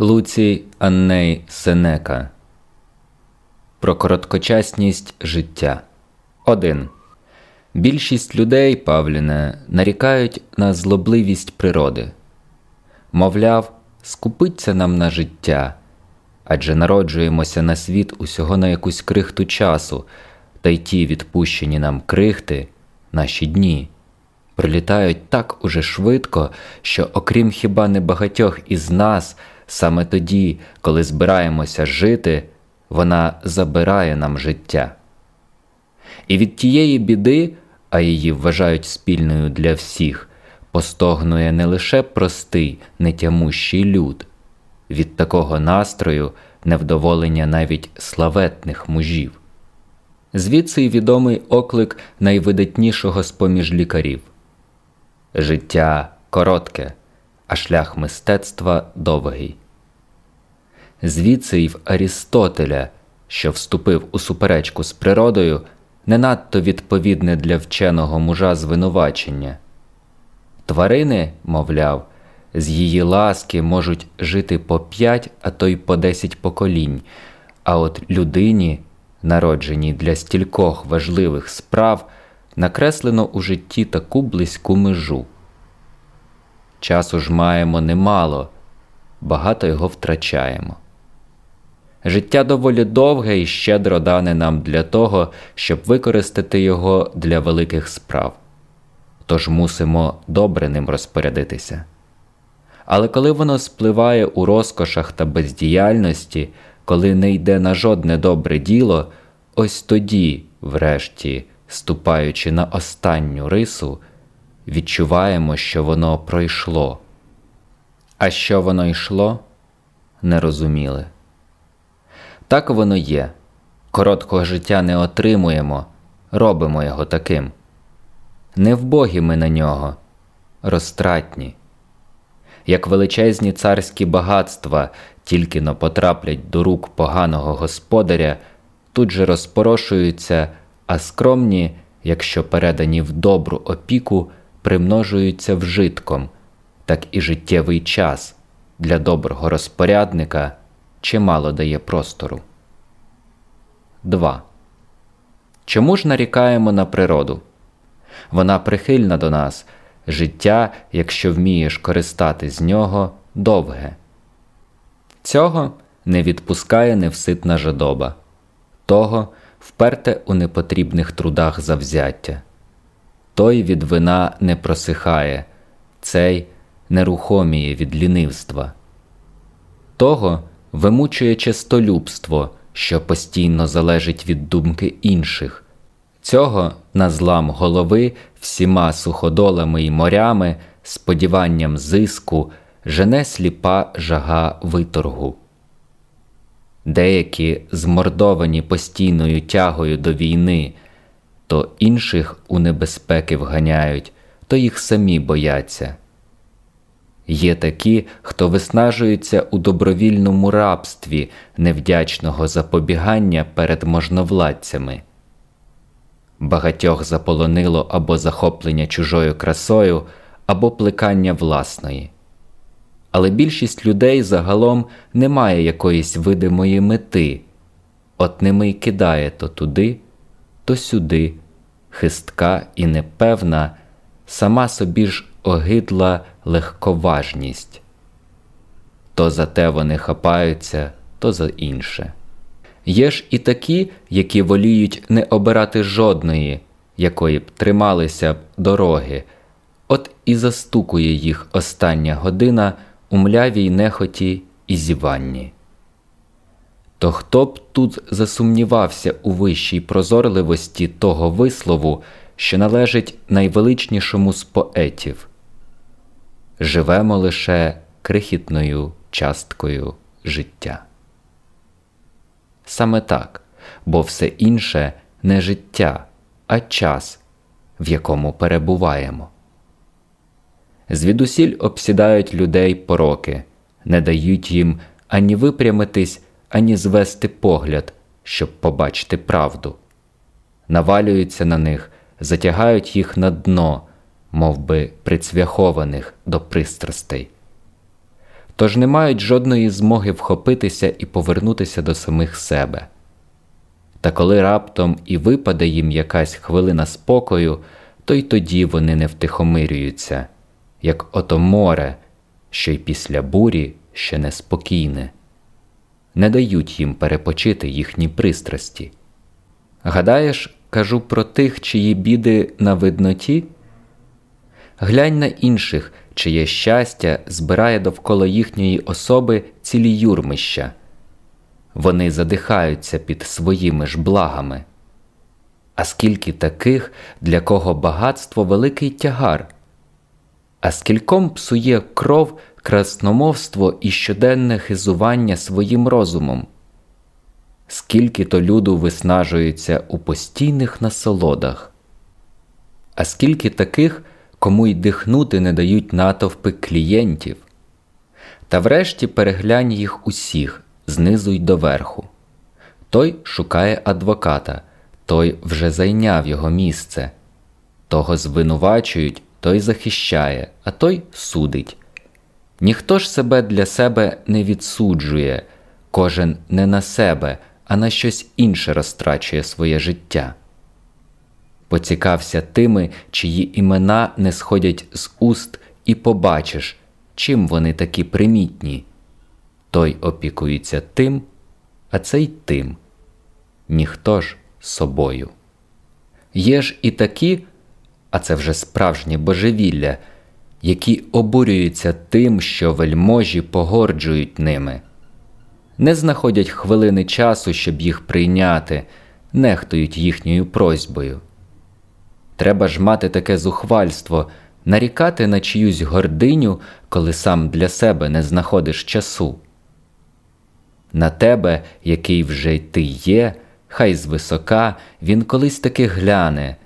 Луцій Анней Сенека Про короткочасність життя 1. Більшість людей, Павліне, нарікають на злобливість природи. Мовляв, скупиться нам на життя, адже народжуємося на світ усього на якусь крихту часу, та й ті відпущені нам крихти, наші дні, прилітають так уже швидко, що, окрім хіба небагатьох із нас, саме тоді, коли збираємося жити, вона забирає нам життя. І від тієї біди, а її вважають спільною для всіх, постогнує не лише простий, нетямущий люд, від такого настрою невдоволення навіть славетних мужів. Звідси й відомий оклик найвидатнішого з поміж лікарів Життя коротке, а шлях мистецтва довгий. Звідси й в Арістотеля, що вступив у суперечку з природою, не надто відповідне для вченого мужа звинувачення. Тварини, мовляв, з її ласки можуть жити по п'ять, а то й по десять поколінь, а от людині, народженій для стількох важливих справ, накреслено у житті таку близьку межу. Часу ж маємо немало, багато його втрачаємо. Життя доволі довге і щедро дане нам для того, щоб використати його для великих справ, тож мусимо добре ним розпорядитися. Але коли воно спливає у розкошах та бездіяльності, коли не йде на жодне добре діло, ось тоді, врешті, ступаючи на останню рису, відчуваємо, що воно пройшло. А що воно йшло, не розуміли. Так воно є. Короткого життя не отримуємо, робимо його таким. Не вбогі ми на нього, розтратні. Як величезні царські багатства тільки но потраплять до рук поганого господаря, тут же розпорошуються, а скромні, якщо передані в добру опіку, примножуються вжитком, так і життєвий час для доброго розпорядника чимало дає простору. 2. Чому ж нарікаємо на природу? Вона прихильна до нас, життя, якщо вмієш користати з нього, довге. Цього не відпускає невситна жадоба, того вперте у непотрібних трудах завзяття. Той від вина не просихає, цей нерухоміє від лінивства. Того вимучує честолюбство, що постійно залежить від думки інших. Цього на злам голови всіма суходолами й морями, сподіванням зиску, жене сліпа жага виторгу. Деякі змордовані постійною тягою до війни, то інших у небезпеки вганяють, то їх самі бояться. Є такі, хто виснажується у добровільному рабстві невдячного запобігання перед можновладцями. Багатьох заполонило або захоплення чужою красою, або плекання власної. Але більшість людей загалом не має якоїсь видимої мети, от ними й кидає то туди, то сюди, хистка і непевна, сама собі ж огидла легковажність то за те вони хапаються, то за інше. Є ж і такі, які воліють не обирати жодної, якої б трималися б дороги, от і застукує їх остання година у млявій нехоті і зіванні. То хто б тут засумнівався у вищій прозорливості того вислову, що належить найвеличнішому з поетів живемо лише крихітною часткою життя. Саме так, бо все інше не життя, а час, в якому перебуваємо. Звідусіль обсідають людей пороки, не дають їм ані випрямитись, ані звести погляд, щоб побачити правду, навалюються на них, затягають їх на дно, мов би прицвяхованих до пристрастей. тож не мають жодної змоги вхопитися і повернутися до самих себе. Та коли раптом і випаде їм якась хвилина спокою, то й тоді вони не втихомирюються, як ото море, що й після бурі ще неспокійне, не дають їм перепочити їхні пристрасті. Гадаєш, кажу про тих, чиї біди на видноті? Глянь на інших, чиє щастя збирає довкола їхньої особи цілі юрмища. Вони задихаються під своїми ж благами. А скільки таких, для кого багатство великий тягар, а скільком псує кров, красномовство і щоденне хизування своїм розумом, скільки то люду виснажується у постійних насолодах, а скільки таких, кому й дихнути не дають натовпи клієнтів, та врешті переглянь їх усіх знизу й доверху. Той шукає адвоката, той вже зайняв його місце, того звинувачують, той захищає, а той судить. Ніхто ж себе для себе не відсуджує, кожен не на себе, а на щось інше розтрачує своє життя. Поцікався тими, чиї імена не сходять з уст, і побачиш, чим вони такі примітні. Той опікується тим, а цей тим, ніхто ж собою. Є ж і такі, а це вже справжнє божевілля, які обурюються тим, що вельможі погорджують ними, не знаходять хвилини часу, щоб їх прийняти, нехтують їхньою просьбою. Треба ж мати таке зухвальство, нарікати на чиюсь гординю, коли сам для себе не знаходиш часу. На тебе, який вже й ти є, хай звисока, він колись таки гляне,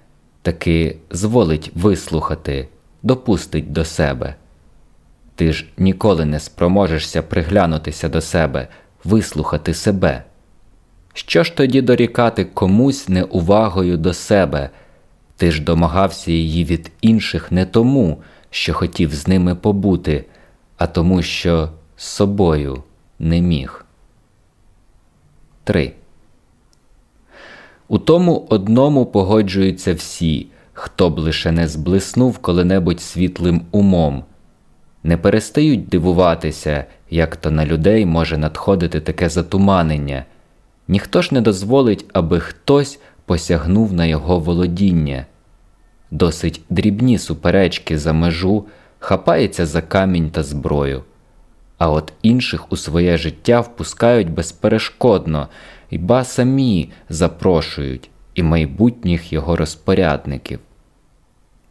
таки зволить вислухати, допустить до себе. Ти ж ніколи не спроможешся приглянутися до себе, вислухати себе. Що ж тоді дорікати комусь неувагою до себе? Ти ж домагався її від інших не тому, що хотів з ними побути, а тому, що з собою не міг. 3. У тому одному погоджуються всі, хто б лише не зблиснув коли-небудь світлим умом, не перестають дивуватися, як то на людей може надходити таке затуманення, ніхто ж не дозволить, аби хтось посягнув на його володіння. Досить дрібні суперечки за межу, хапається за камінь та зброю, а от інших у своє життя впускають безперешкодно, і ба самі запрошують і майбутніх його розпорядників.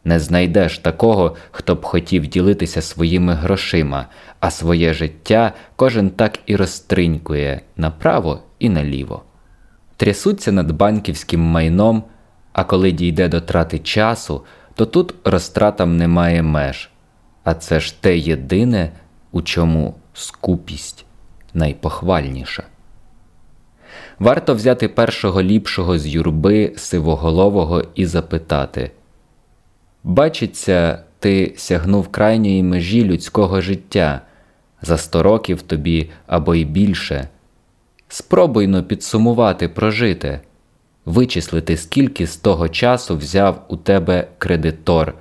Не знайдеш такого, хто б хотів ділитися своїми грошима, а своє життя кожен так і розтринькує направо і наліво. Трясуться над банківським майном, а коли дійде до трати часу, то тут розтратам немає меж, а це ж те єдине, у чому скупість найпохвальніша. Варто взяти першого ліпшого з юрби сивоголового і запитати. Бачиться, ти сягнув крайньої межі людського життя. За сто років тобі або й більше. Спробуй но підсумувати прожите, вичислити, скільки з того часу взяв у тебе кредитор,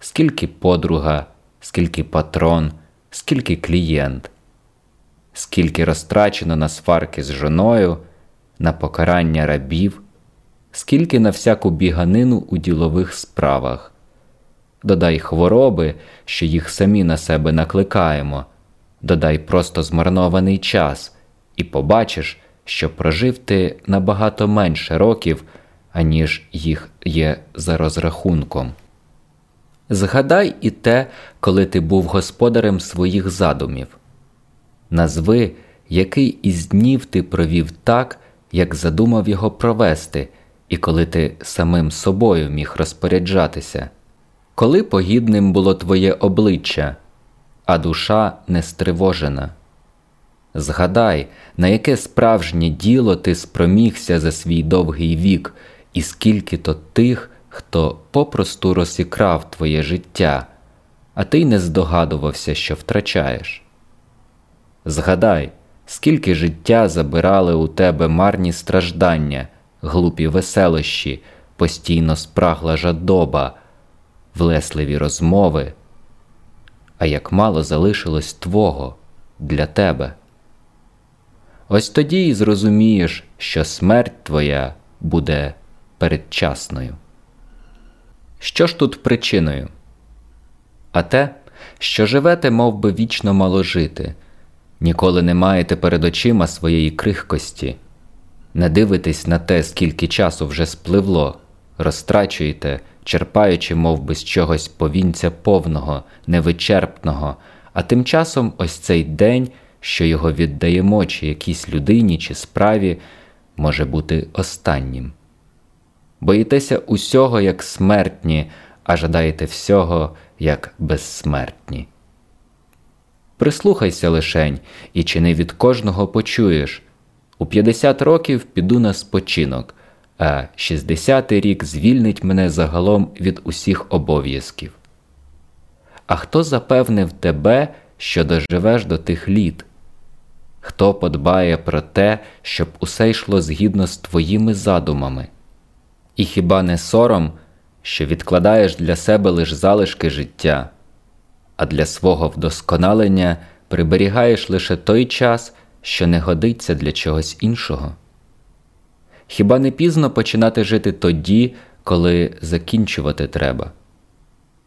скільки подруга, скільки патрон, скільки клієнт, скільки розтрачено на сварки з жоною, на покарання рабів, скільки на всяку біганину у ділових справах додай хвороби, що їх самі на себе накликаємо, додай просто змарнований час, і побачиш, що прожив ти набагато менше років, аніж їх є за розрахунком. Згадай і те, коли ти був господарем своїх задумів. Назви, який із днів ти провів так, як задумав його провести, і коли ти самим собою міг розпоряджатися коли погідним було твоє обличчя, а душа не стривожена. Згадай, на яке справжнє діло ти спромігся за свій довгий вік, і скільки то тих, хто попросту розікрав твоє життя, а ти й не здогадувався, що втрачаєш. Згадай, скільки життя забирали у тебе марні страждання, глупі веселощі, постійно спрагла жадоба, влесливі розмови, а як мало залишилось твого для тебе. Ось тоді і зрозумієш, що смерть твоя буде передчасною. Що ж тут причиною? А те, що живете, мов би, вічно мало жити, ніколи не маєте перед очима своєї крихкості, не дивитесь на те, скільки часу вже спливло, розтрачуєте, черпаючи, мов би, з чогось повінця повного, невичерпного, а тим часом ось цей день, що його віддаємо, чи якійсь людині, чи справі, може бути останнім. Боїтеся усього, як смертні, а жадаєте всього, як безсмертні. Прислухайся лишень, і чи не від кожного почуєш у 50 років піду на спочинок, а 60-й рік звільнить мене загалом від усіх обов'язків. А хто запевнив тебе, що доживеш до тих літ? Хто подбає про те, щоб усе йшло згідно з твоїми задумами? І хіба не сором, що відкладаєш для себе лише залишки життя, а для свого вдосконалення приберігаєш лише той час, що не годиться для чогось іншого? Хіба не пізно починати жити тоді, коли закінчувати треба?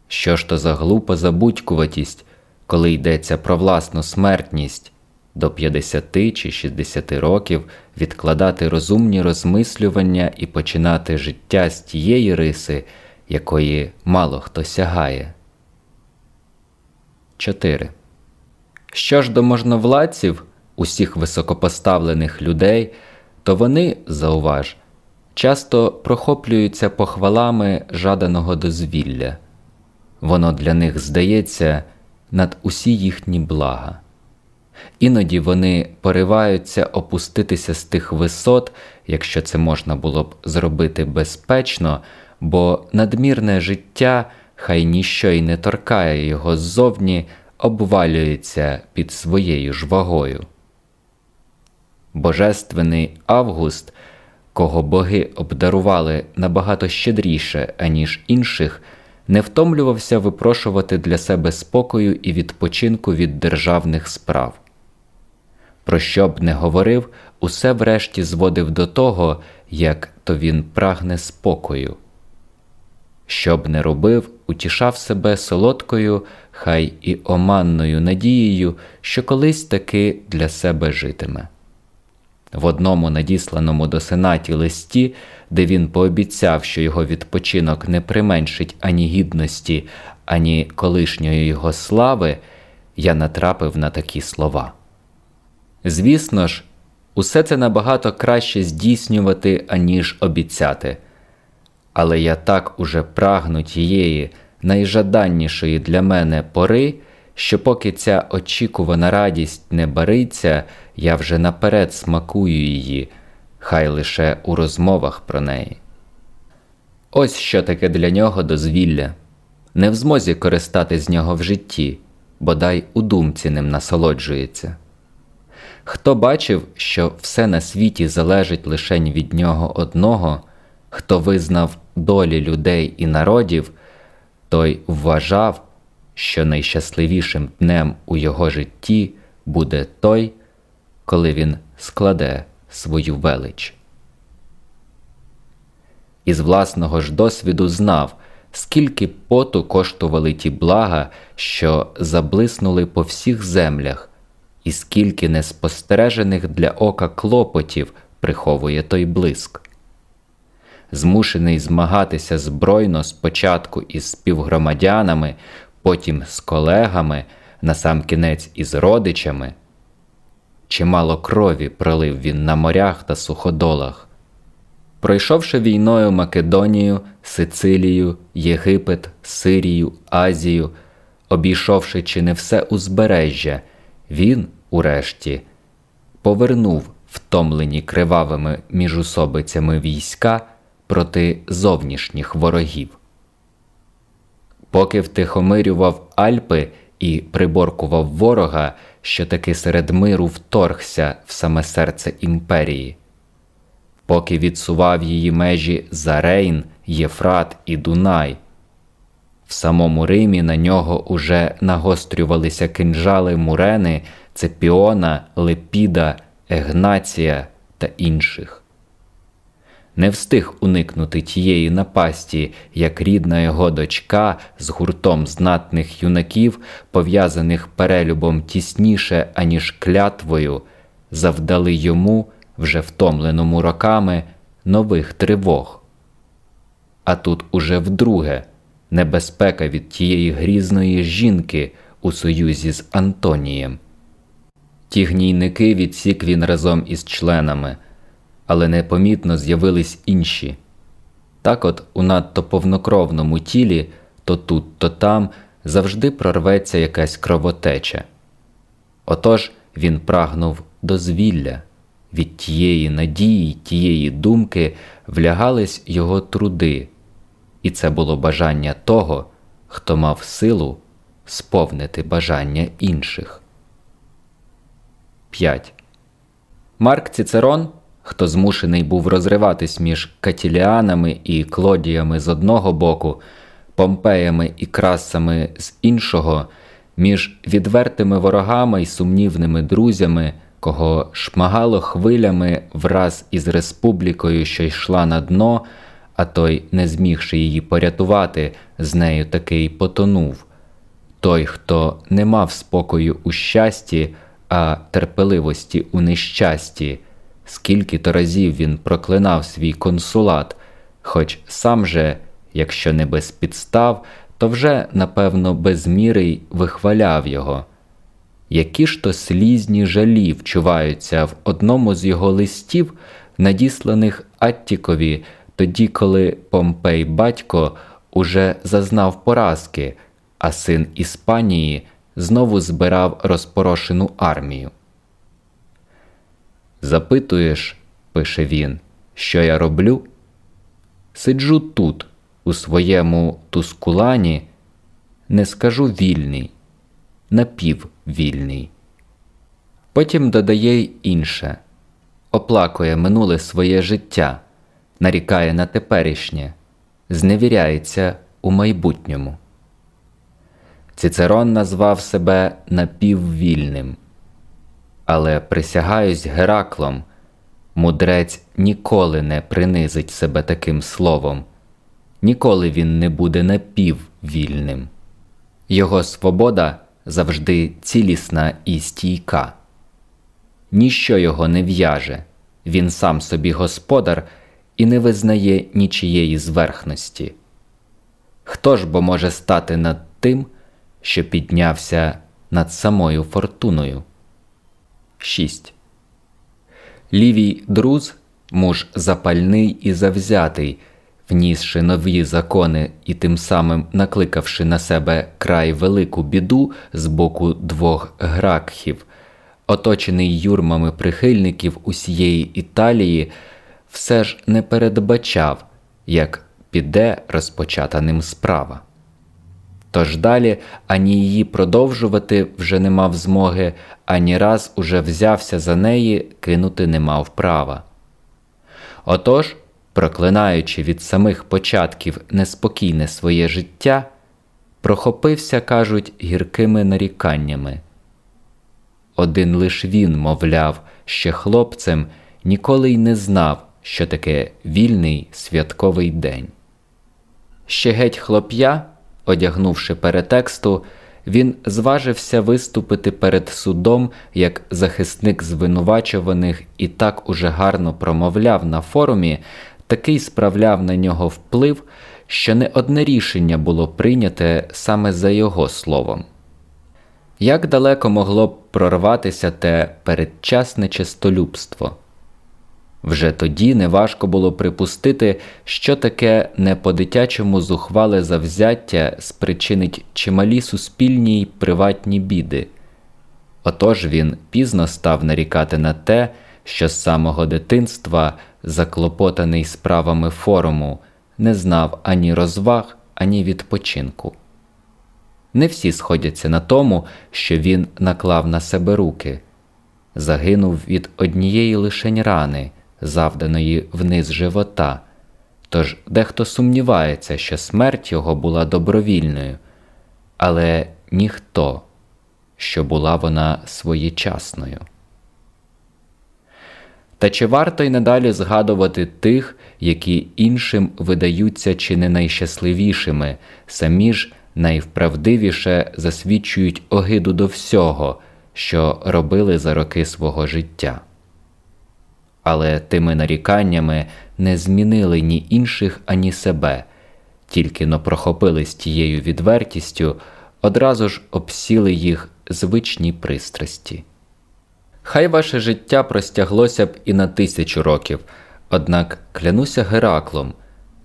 Що ж то за глупа забудькуватість, коли йдеться про власну смертність? до 50 чи 60 років відкладати розумні розмислювання і починати життя з тієї риси, якої мало хто сягає. 4. Що ж до можновладців, усіх високопоставлених людей, то вони, зауваж, часто прохоплюються похвалами жаданого дозвілля. Воно для них здається над усі їхні блага. Іноді вони пориваються опуститися з тих висот, якщо це можна було б зробити безпечно, бо надмірне життя, хай ніщо й не торкає його ззовні, обвалюється під своєю ж вагою. Божественний Август, кого боги обдарували набагато щедріше, аніж інших, не втомлювався випрошувати для себе спокою і відпочинку від державних справ. Про що б не говорив, усе врешті зводив до того, як то він прагне спокою. Що б не робив, утішав себе солодкою, хай і оманною надією, що колись таки для себе житиме. В одному надісланому до сенаті листі, де він пообіцяв, що його відпочинок не применшить ані гідності, ані колишньої його слави, я натрапив на такі слова. Звісно ж, усе це набагато краще здійснювати, аніж обіцяти, але я так уже прагну тієї найжаданнішої для мене пори, що поки ця очікувана радість не бариться, я вже наперед смакую її, хай лише у розмовах про неї. Ось що таке для нього дозвілля, не в змозі користати з нього в житті, бодай у думці ним насолоджується. Хто бачив, що все на світі залежить лише від нього одного, хто визнав долі людей і народів, той вважав, що найщасливішим днем у його житті буде той, коли він складе свою велич. Із власного ж досвіду знав, скільки поту коштували ті блага, що заблиснули по всіх землях і скільки неспостережених для ока клопотів приховує той блиск. Змушений змагатися збройно спочатку із співгромадянами, потім з колегами, насамкінець із родичами. Чимало крові пролив він на морях та суходолах. Пройшовши війною Македонію, Сицилію, Єгипет, Сирію, Азію, обійшовши чи не все узбережжя, він, урешті, повернув втомлені кривавими міжусобицями війська проти зовнішніх ворогів. Поки втихомирював Альпи і приборкував ворога, що таки серед миру вторгся в саме серце імперії. Поки відсував її межі за Рейн, Єфрат і Дунай. В самому Римі на нього уже нагострювалися кинжали Мурени, Цепіона, Лепіда, Егнація та інших. Не встиг уникнути тієї напасті, як рідна його дочка з гуртом знатних юнаків, пов'язаних перелюбом тісніше, аніж клятвою, завдали йому, вже втомленому роками, нових тривог. А тут уже вдруге небезпека від тієї грізної жінки у союзі з Антонієм. Ті гнійники відсік він разом із членами, але непомітно з'явились інші. Так от у надто повнокровному тілі то тут, то там завжди прорветься якась кровотеча. Отож він прагнув дозвілля, від тієї надії, тієї думки влягались його труди, і це було бажання того, хто мав силу сповнити бажання інших. 5. Марк Цицерон, хто змушений був розриватись між катіліанами і клодіями з одного боку, помпеями і красами з іншого, між відвертими ворогами й сумнівними друзями, кого шмагало хвилями враз із республікою, що йшла на дно, а той, не змігши її порятувати, з нею таки й потонув. Той, хто не мав спокою у щасті, а терпеливості у нещасті, скільки то разів він проклинав свій консулат, хоч сам же, якщо не без підстав, то вже, напевно, без міри й вихваляв його. Які ж то слізні жалі вчуваються в одному з його листів, надісланих Аттікові, тоді, коли Помпей батько уже зазнав поразки, а син Іспанії знову збирав розпорошену армію. Запитуєш, пише він, що я роблю? Сиджу тут, у своєму тускулані, не скажу вільний, напіввільний. Потім додає й інше, оплакує минуле своє життя, нарікає на теперішнє, зневіряється у майбутньому. Цицерон назвав себе напіввільним. Але присягаюсь Гераклом, мудрець ніколи не принизить себе таким словом, ніколи він не буде напіввільним. Його свобода завжди цілісна і стійка. Ніщо його не в'яже, він сам собі господар і не визнає нічієї зверхності. Хто ж бо може стати над тим? що піднявся над самою фортуною. 6. Лівій друз, муж запальний і завзятий, внісши нові закони і тим самим накликавши на себе край велику біду з боку двох гракхів, оточений юрмами прихильників усієї Італії, все ж не передбачав, як піде розпочата ним справа. Тож далі ані її продовжувати вже не мав змоги, ані раз уже взявся за неї кинути не мав права. Отож, проклинаючи від самих початків неспокійне своє життя, прохопився, кажуть, гіркими наріканнями. Один лиш він, мовляв, ще хлопцем ніколи й не знав, що таке вільний святковий день. Ще геть хлоп'я одягнувши перетексту, він зважився виступити перед судом як захисник звинувачуваних і так уже гарно промовляв на форумі, такий справляв на нього вплив, що не одне рішення було прийняте саме за його словом. Як далеко могло б прорватися те передчасне честолюбство? Вже тоді неважко було припустити, що таке не по дитячому зухвале завзяття спричинить чималі суспільні й приватні біди. Отож він пізно став нарікати на те, що з самого дитинства, заклопотаний справами форуму, не знав ані розваг, ані відпочинку. Не всі сходяться на тому, що він наклав на себе руки, загинув від однієї лишень рани, завданої вниз живота. Тож дехто сумнівається, що смерть його була добровільною, але ніхто, що була вона своєчасною. Та чи варто й надалі згадувати тих, які іншим видаються чи не найщасливішими, самі ж найвправдивіше засвідчують огиду до всього, що робили за роки свого життя? Але тими наріканнями не змінили ні інших, ані себе, тільки но прохопились тією відвертістю, одразу ж обсіли їх звичні пристрасті. Хай ваше життя простяглося б і на тисячу років, однак клянуся Гераклом,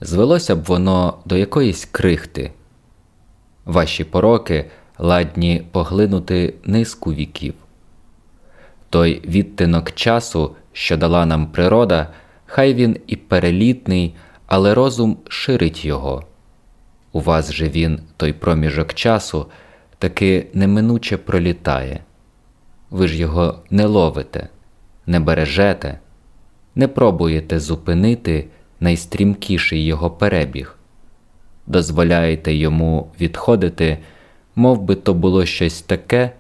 звелося б воно до якоїсь крихти. Ваші пороки ладні поглинути низку віків. Той відтинок часу, що дала нам природа, хай він і перелітний, але розум ширить його. У вас же він, той проміжок часу, таки неминуче пролітає. Ви ж його не ловите, не бережете, не пробуєте зупинити найстрімкіший його перебіг, дозволяєте йому відходити, мов би то було щось таке,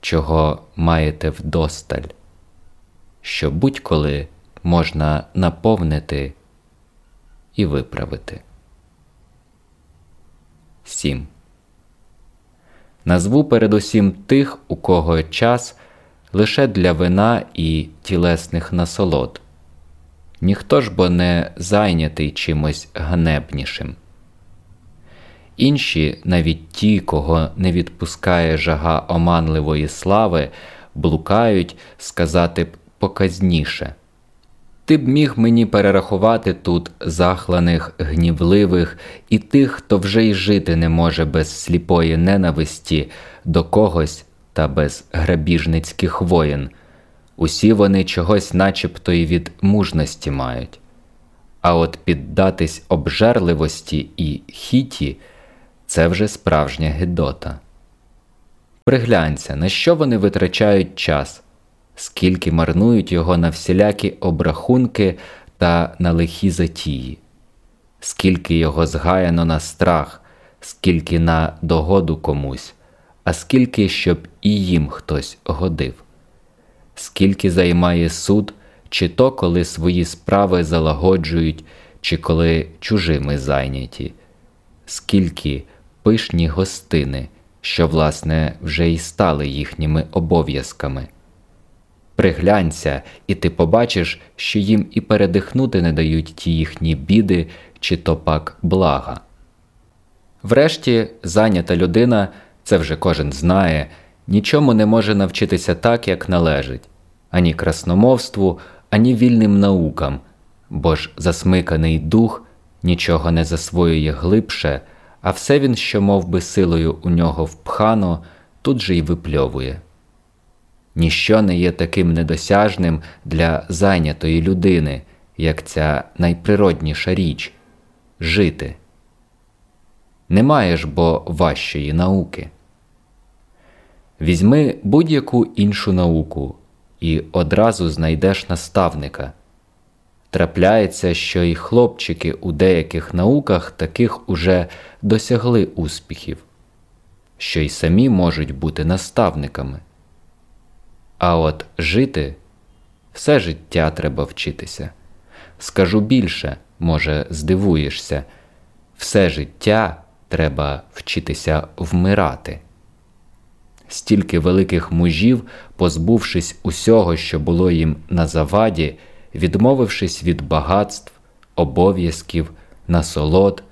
чого маєте вдосталь, що будь-коли можна наповнити і виправити. 7. Назву передусім тих, у кого час лише для вина і тілесних насолод. Ніхто ж бо не зайнятий чимось ганебнішим. Інші, навіть ті, кого не відпускає жага оманливої слави, блукають сказати б показніше. Ти б міг мені перерахувати тут захланих, гнівливих і тих, хто вже й жити не може без сліпої ненависті до когось та без грабіжницьких воїн. Усі вони чогось начебто й від мужності мають. А от піддатись обжерливості і хіті це вже справжня гидота. Приглянься, на що вони витрачають час скільки марнують його на всілякі обрахунки та на лихі затії, скільки його згаяно на страх, скільки на догоду комусь, а скільки щоб і їм хтось годив, скільки займає суд, чи то коли свої справи залагоджують, чи коли чужими зайняті, скільки пишні гостини, що, власне, вже й стали їхніми обов'язками. Приглянься, і ти побачиш, що їм і передихнути не дають ті їхні біди чи то пак блага. Врешті, зайнята людина, це вже кожен знає, нічому не може навчитися так, як належить ані красномовству, ані вільним наукам, бо ж засмиканий дух нічого не засвоює глибше, а все він, що мов би, силою у нього впхано, тут же й випльовує ніщо не є таким недосяжним для зайнятої людини, як ця найприродніша річ жити. Немає ж бо важчої науки. Візьми будь-яку іншу науку і одразу знайдеш наставника. Трапляється, що й хлопчики у деяких науках таких уже досягли успіхів, що й самі можуть бути наставниками. А от жити все життя треба вчитися. Скажу більше, може, здивуєшся, все життя треба вчитися вмирати. Стільки великих мужів, позбувшись усього, що було їм на заваді, відмовившись від багатств, обов'язків, насолод,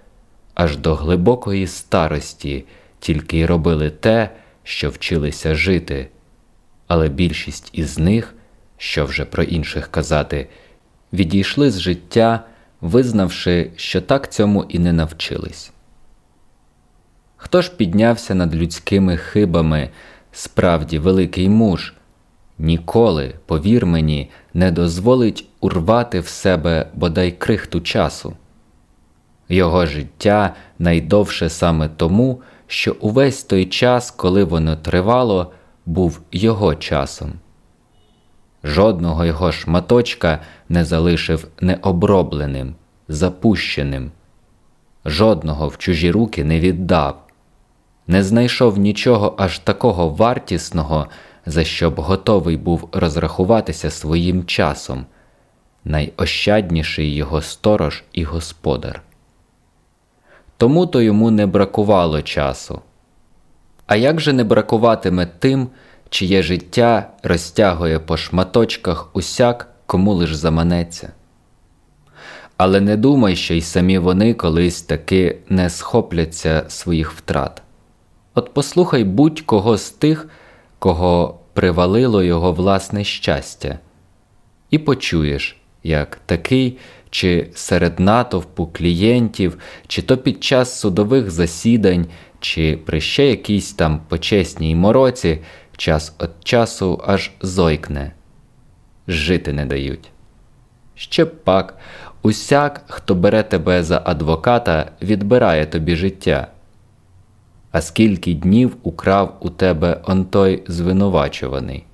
аж до глибокої старості, тільки й робили те, що вчилися жити але більшість із них, що вже про інших казати, відійшли з життя, визнавши, що так цьому і не навчились. Хто ж піднявся над людськими хибами, справді великий муж, ніколи, повір мені, не дозволить урвати в себе бодай крихту часу. Його життя найдовше саме тому, що увесь той час, коли воно тривало, був його часом. Жодного його шматочка не залишив необробленим, запущеним, жодного в чужі руки не віддав, не знайшов нічого аж такого вартісного, за що б готовий був розрахуватися своїм часом, найощадніший його сторож і господар. Тому то йому не бракувало часу. А як же не бракуватиме тим, чиє життя розтягує по шматочках усяк, кому лиш заманеться? Але не думай, що й самі вони колись таки не схопляться своїх втрат. От послухай будь-кого з тих, кого привалило його власне щастя, і почуєш, як такий, чи серед натовпу клієнтів, чи то під час судових засідань, чи при ще якійсь там почесній мороці, час від часу аж зойкне, жити не дають. Ще пак, усяк, хто бере тебе за адвоката, відбирає тобі життя. А скільки днів украв у тебе он той звинувачуваний?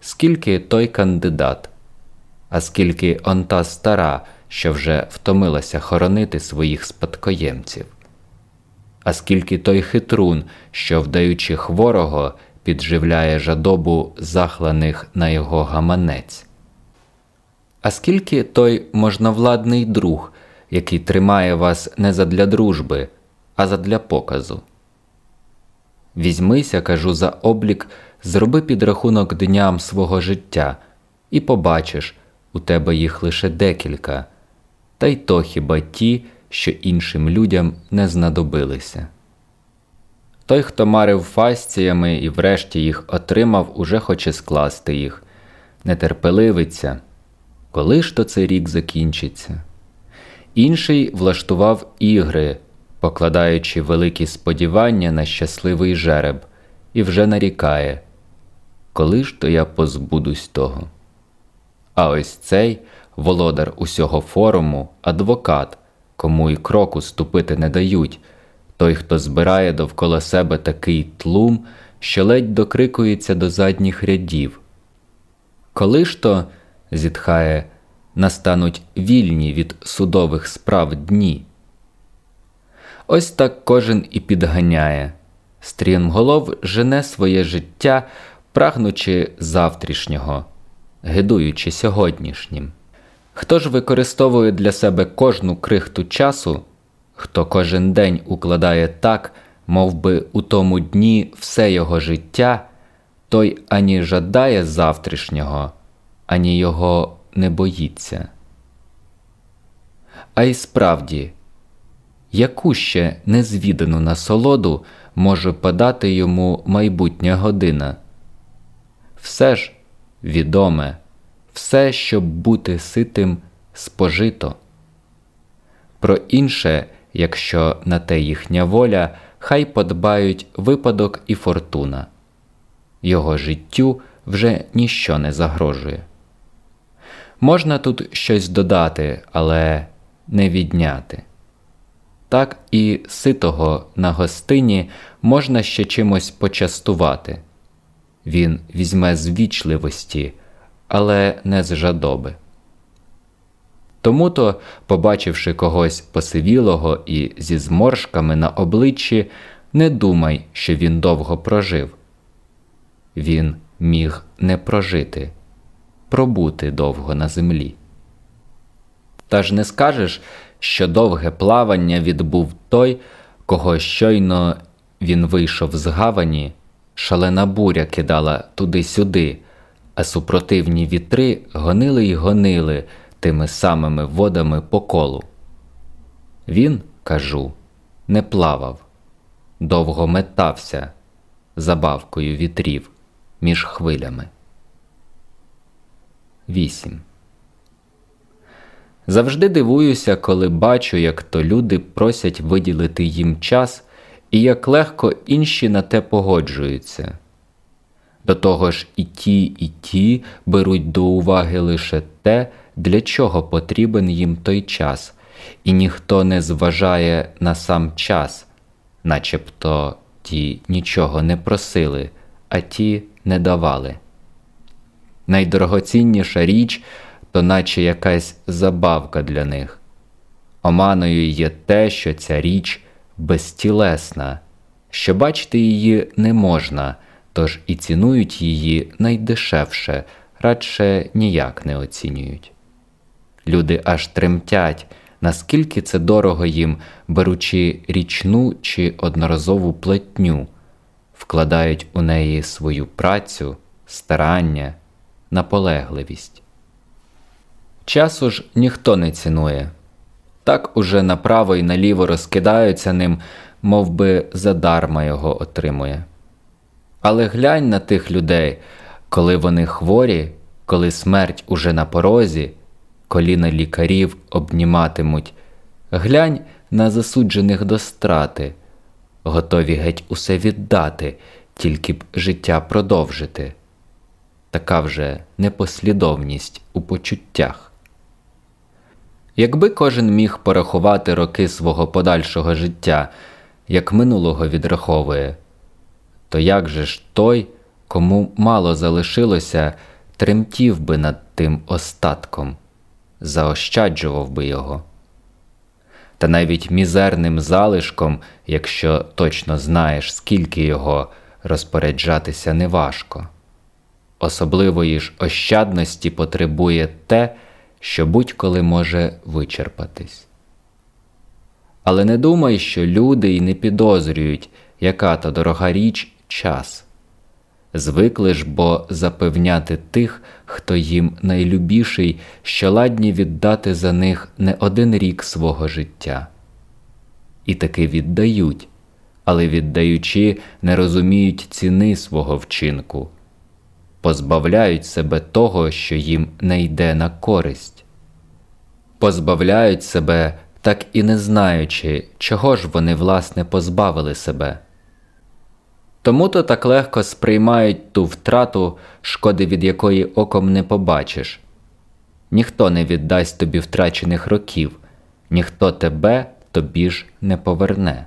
Скільки той кандидат, а скільки он та стара, що вже втомилася хоронити своїх спадкоємців? А скільки той хитрун, що, вдаючи хворого, підживляє жадобу захланих на його гаманець? А скільки той можновладний друг, який тримає вас не задля дружби, а задля показу? Візьмися, кажу, за облік, зроби підрахунок дням свого життя, і побачиш, у тебе їх лише декілька, та й то хіба ті, що іншим людям не знадобилися. Той, хто марив фасціями і врешті їх отримав, уже хоче скласти їх, нетерпеливиться, коли ж то цей рік закінчиться. Інший влаштував ігри покладаючи великі сподівання на щасливий жереб, і вже нарікає, коли ж то я позбудусь того. А ось цей володар усього форуму, адвокат, кому й кроку ступити не дають, той, хто збирає довкола себе такий тлум, що ледь докрикується до задніх рядів. Коли ж то, зітхає, настануть вільні від судових справ дні. Ось так кожен і підганяє. Стрімголов жене своє життя, прагнучи завтрашнього, гидуючи сьогоднішнім. Хто ж використовує для себе кожну крихту часу, хто кожен день укладає так, мов би у тому дні все його життя, той ані жадає завтрашнього, ані його не боїться. А й справді яку ще незвідану насолоду може подати йому майбутня година? Все ж відоме, все, щоб бути ситим, спожито. Про інше, якщо на те їхня воля, хай подбають випадок і фортуна. Його життю вже ніщо не загрожує. Можна тут щось додати, але не відняти так і ситого на гостині можна ще чимось почастувати. Він візьме з вічливості, але не з жадоби. Тому то, побачивши когось посивілого і зі зморшками на обличчі, не думай, що він довго прожив. Він міг не прожити, пробути довго на землі. Та ж не скажеш, що довге плавання відбув той, кого щойно він вийшов з гавані, шалена буря кидала туди-сюди, а супротивні вітри гонили й гонили тими самими водами по колу. Він, кажу, не плавав, довго метався забавкою вітрів між хвилями. 8. Завжди дивуюся, коли бачу, як то люди просять виділити їм час і як легко інші на те погоджуються. До того ж, і ті, і ті беруть до уваги лише те, для чого потрібен їм той час, і ніхто не зважає на сам час, начебто ті нічого не просили, а ті не давали. Найдорогоцінніша річ то наче якась забавка для них. Оманою є те, що ця річ безтілесна, що бачити її не можна, тож і цінують її найдешевше, радше ніяк не оцінюють. Люди аж тремтять, наскільки це дорого їм, беручи річну чи одноразову платню, вкладають у неї свою працю, старання, наполегливість. Часу ж ніхто не цінує. Так уже направо і наліво розкидаються ним, мов би задарма його отримує. Але глянь на тих людей, коли вони хворі, коли смерть уже на порозі, коліна лікарів обніматимуть, глянь на засуджених до страти, готові геть усе віддати, тільки б життя продовжити. Така вже непослідовність у почуттях. Якби кожен міг порахувати роки свого подальшого життя, як минулого відраховує, то як же ж той, кому мало залишилося, тремтів би над тим остатком, заощаджував би його? Та навіть мізерним залишком, якщо точно знаєш, скільки його розпоряджатися неважко. Особливої ж ощадності потребує те, що будь-коли може вичерпатись. Але не думай, що люди й не підозрюють, яка то дорога річ час. Звикли ж бо запевняти тих, хто їм найлюбіший, що ладні віддати за них не один рік свого життя. І таки віддають, але віддаючи, не розуміють ціни свого вчинку позбавляють себе того, що їм не йде на користь, позбавляють себе, так і не знаючи, чого ж вони власне позбавили себе. Тому то так легко сприймають ту втрату, шкоди від якої оком не побачиш. Ніхто не віддасть тобі втрачених років, ніхто тебе тобі ж не поверне.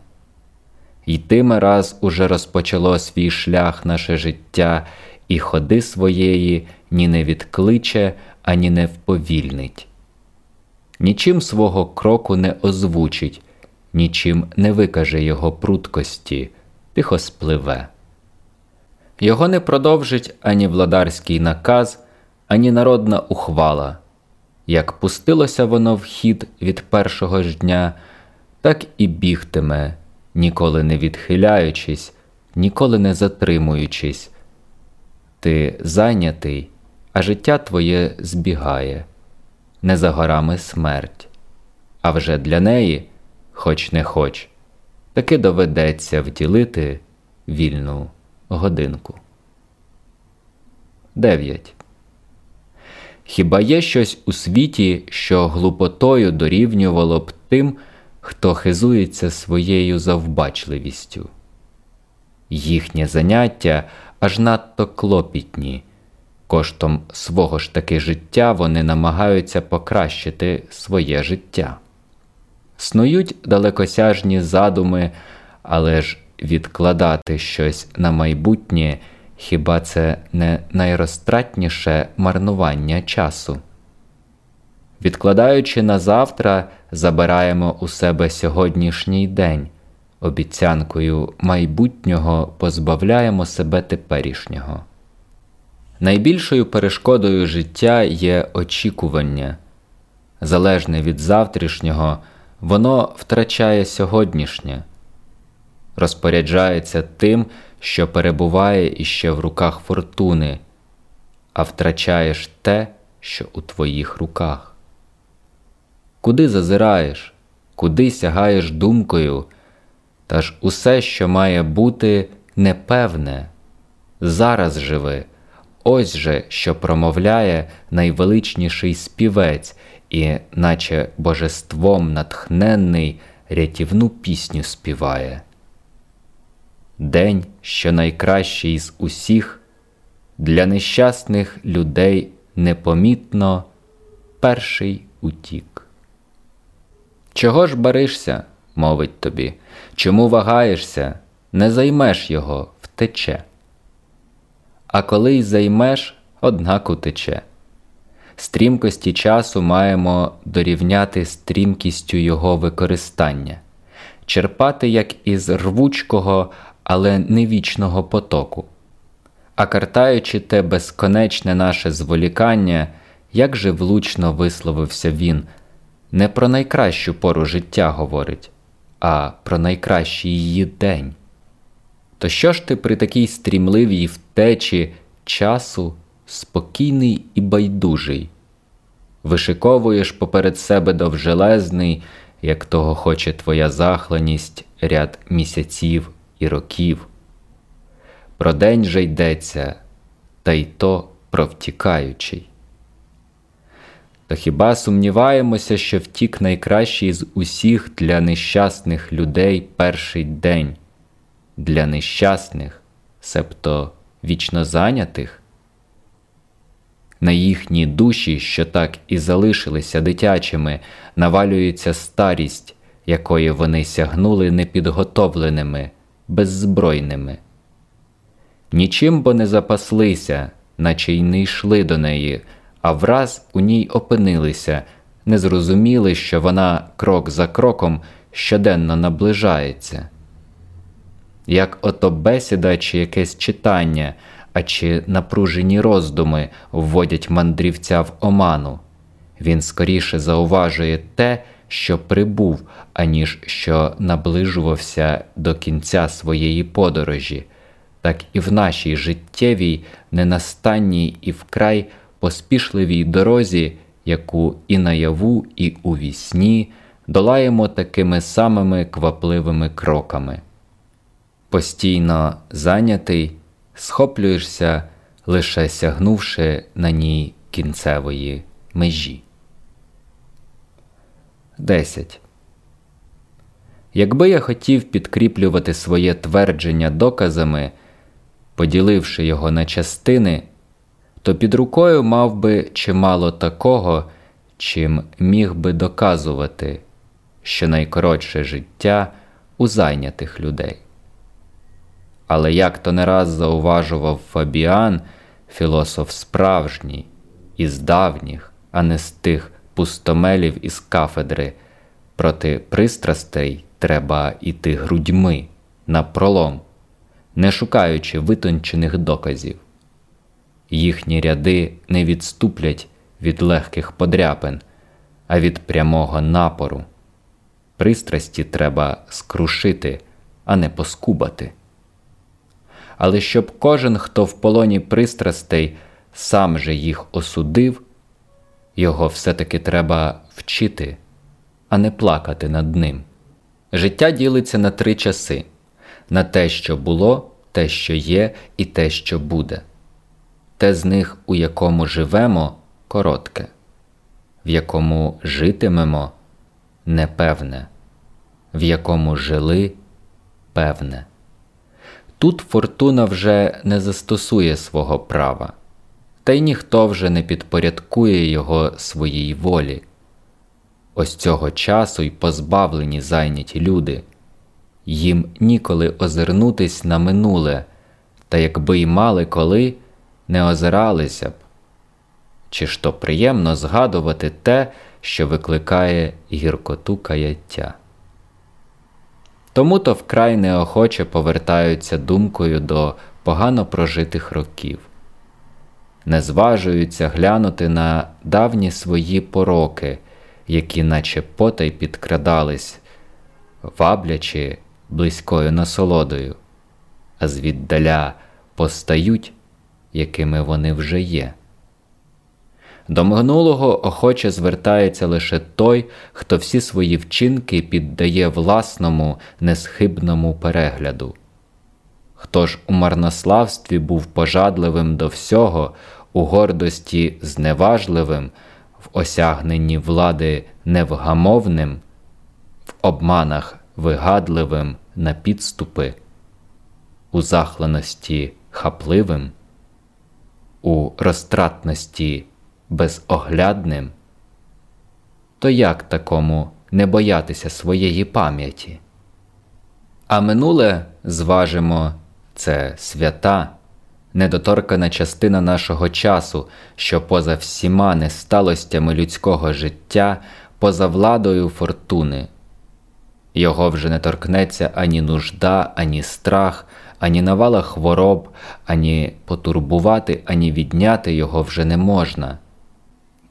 Йтиме раз уже розпочало свій шлях наше життя, і ходи своєї ні не відкличе, ані не вповільнить. Нічим свого кроку не озвучить, нічим не викаже його пруткості, тихо спливе. Його не продовжить ані владарський наказ, ані народна ухвала. Як пустилося воно в хід від першого ж дня, так і бігтиме, ніколи не відхиляючись, ніколи не затримуючись, ти зайнятий, а життя твоє збігає, не за горами смерть, а вже для неї, хоч не хоч, таки доведеться вділити вільну годинку. 9. Хіба є щось у світі, що глупотою дорівнювало б тим, хто хизується своєю завбачливістю? Їхнє заняття аж надто клопітні. Коштом свого ж таки життя вони намагаються покращити своє життя. Снують далекосяжні задуми, але ж відкладати щось на майбутнє хіба це не найрозтратніше марнування часу? Відкладаючи на завтра, забираємо у себе сьогоднішній день обіцянкою майбутнього позбавляємо себе теперішнього. Найбільшою перешкодою життя є очікування. Залежне від завтрашнього, воно втрачає сьогоднішнє, розпоряджається тим, що перебуває іще в руках фортуни, а втрачаєш те, що у твоїх руках. Куди зазираєш, куди сягаєш думкою, та ж усе, що має бути, непевне, зараз живи, ось же, що промовляє найвеличніший співець, і, наче божеством натхненний, рятівну пісню співає. День, що найкращий з усіх, для нещасних людей непомітно перший утік. Чого ж баришся? мовить тобі, чому вагаєшся, не займеш його, втече. А коли й займеш, однак утече. Стрімкості часу маємо дорівняти стрімкістю його використання, черпати як із рвучкого, але не вічного потоку. А картаючи те безконечне наше зволікання, як же влучно висловився він, не про найкращу пору життя говорить, а про найкращий її день. То що ж ти при такій стрімливій втечі часу спокійний і байдужий, вишиковуєш поперед себе довжелезний, як того хоче твоя захланість, ряд місяців і років. Про день же йдеться, та й то провтікаючий. То хіба сумніваємося, що втік найкращий з усіх для нещасних людей перший день, для нещасних, себто вічно зайнятих? На їхні душі, що так і залишилися дитячими, навалюється старість, якої вони сягнули непідготовленими, беззбройними. Нічим бо не запаслися, наче й не йшли до неї, а враз у ній опинилися, не зрозуміли, що вона крок за кроком щоденно наближається. Як ото бесіда чи якесь читання, а чи напружені роздуми вводять мандрівця в оману, він скоріше зауважує те, що прибув, аніж що наближувався до кінця своєї подорожі, так і в нашій життєвій, ненастанній і вкрай поспішливій дорозі, яку і наяву, і у вісні долаємо такими самими квапливими кроками. Постійно зайнятий, схоплюєшся, лише сягнувши на ній кінцевої межі. 10. Якби я хотів підкріплювати своє твердження доказами, поділивши його на частини, то під рукою мав би чимало такого, чим міг би доказувати, що найкоротше життя у зайнятих людей. Але як то не раз зауважував Фабіан, філософ справжній, із давніх, а не з тих пустомелів із кафедри, проти пристрастей треба іти грудьми на пролом, не шукаючи витончених доказів. Їхні ряди не відступлять від легких подряпин, а від прямого напору. Пристрасті треба скрушити, а не поскубати але щоб кожен, хто в полоні пристрастей, сам же їх осудив, його все-таки треба вчити, а не плакати над ним. Життя ділиться на три часи: на те, що було, те, що є, і те, що буде. Те з них, у якому живемо, коротке, в якому житимемо непевне, в якому жили певне. Тут фортуна вже не застосує свого права, та й ніхто вже не підпорядкує його своїй волі. Ось цього часу й позбавлені зайняті люди, їм ніколи озирнутись на минуле, та якби й мали коли, не озиралися б. Чи ж то приємно згадувати те, що викликає гіркоту каяття. Тому то вкрай неохоче повертаються думкою до погано прожитих років, не зважуються глянути на давні свої пороки, які наче потай підкрадались, ваблячи близькою насолодою, а звіддаля постають, якими вони вже є. До минулого охоче звертається лише той, хто всі свої вчинки піддає власному несхибному перегляду. Хто ж у марнославстві був пожадливим до всього, у гордості зневажливим, в осягненні влади невгамовним, в обманах вигадливим на підступи, у захленості хапливим, у розтратності безоглядним, то як такому не боятися своєї пам'яті. А минуле зважимо це свята, недоторкана частина нашого часу, що поза всіма несталостями людського життя, поза владою фортуни. Його вже не торкнеться ані нужда, ані страх, ані навала хвороб, ані потурбувати, ані відняти його вже не можна.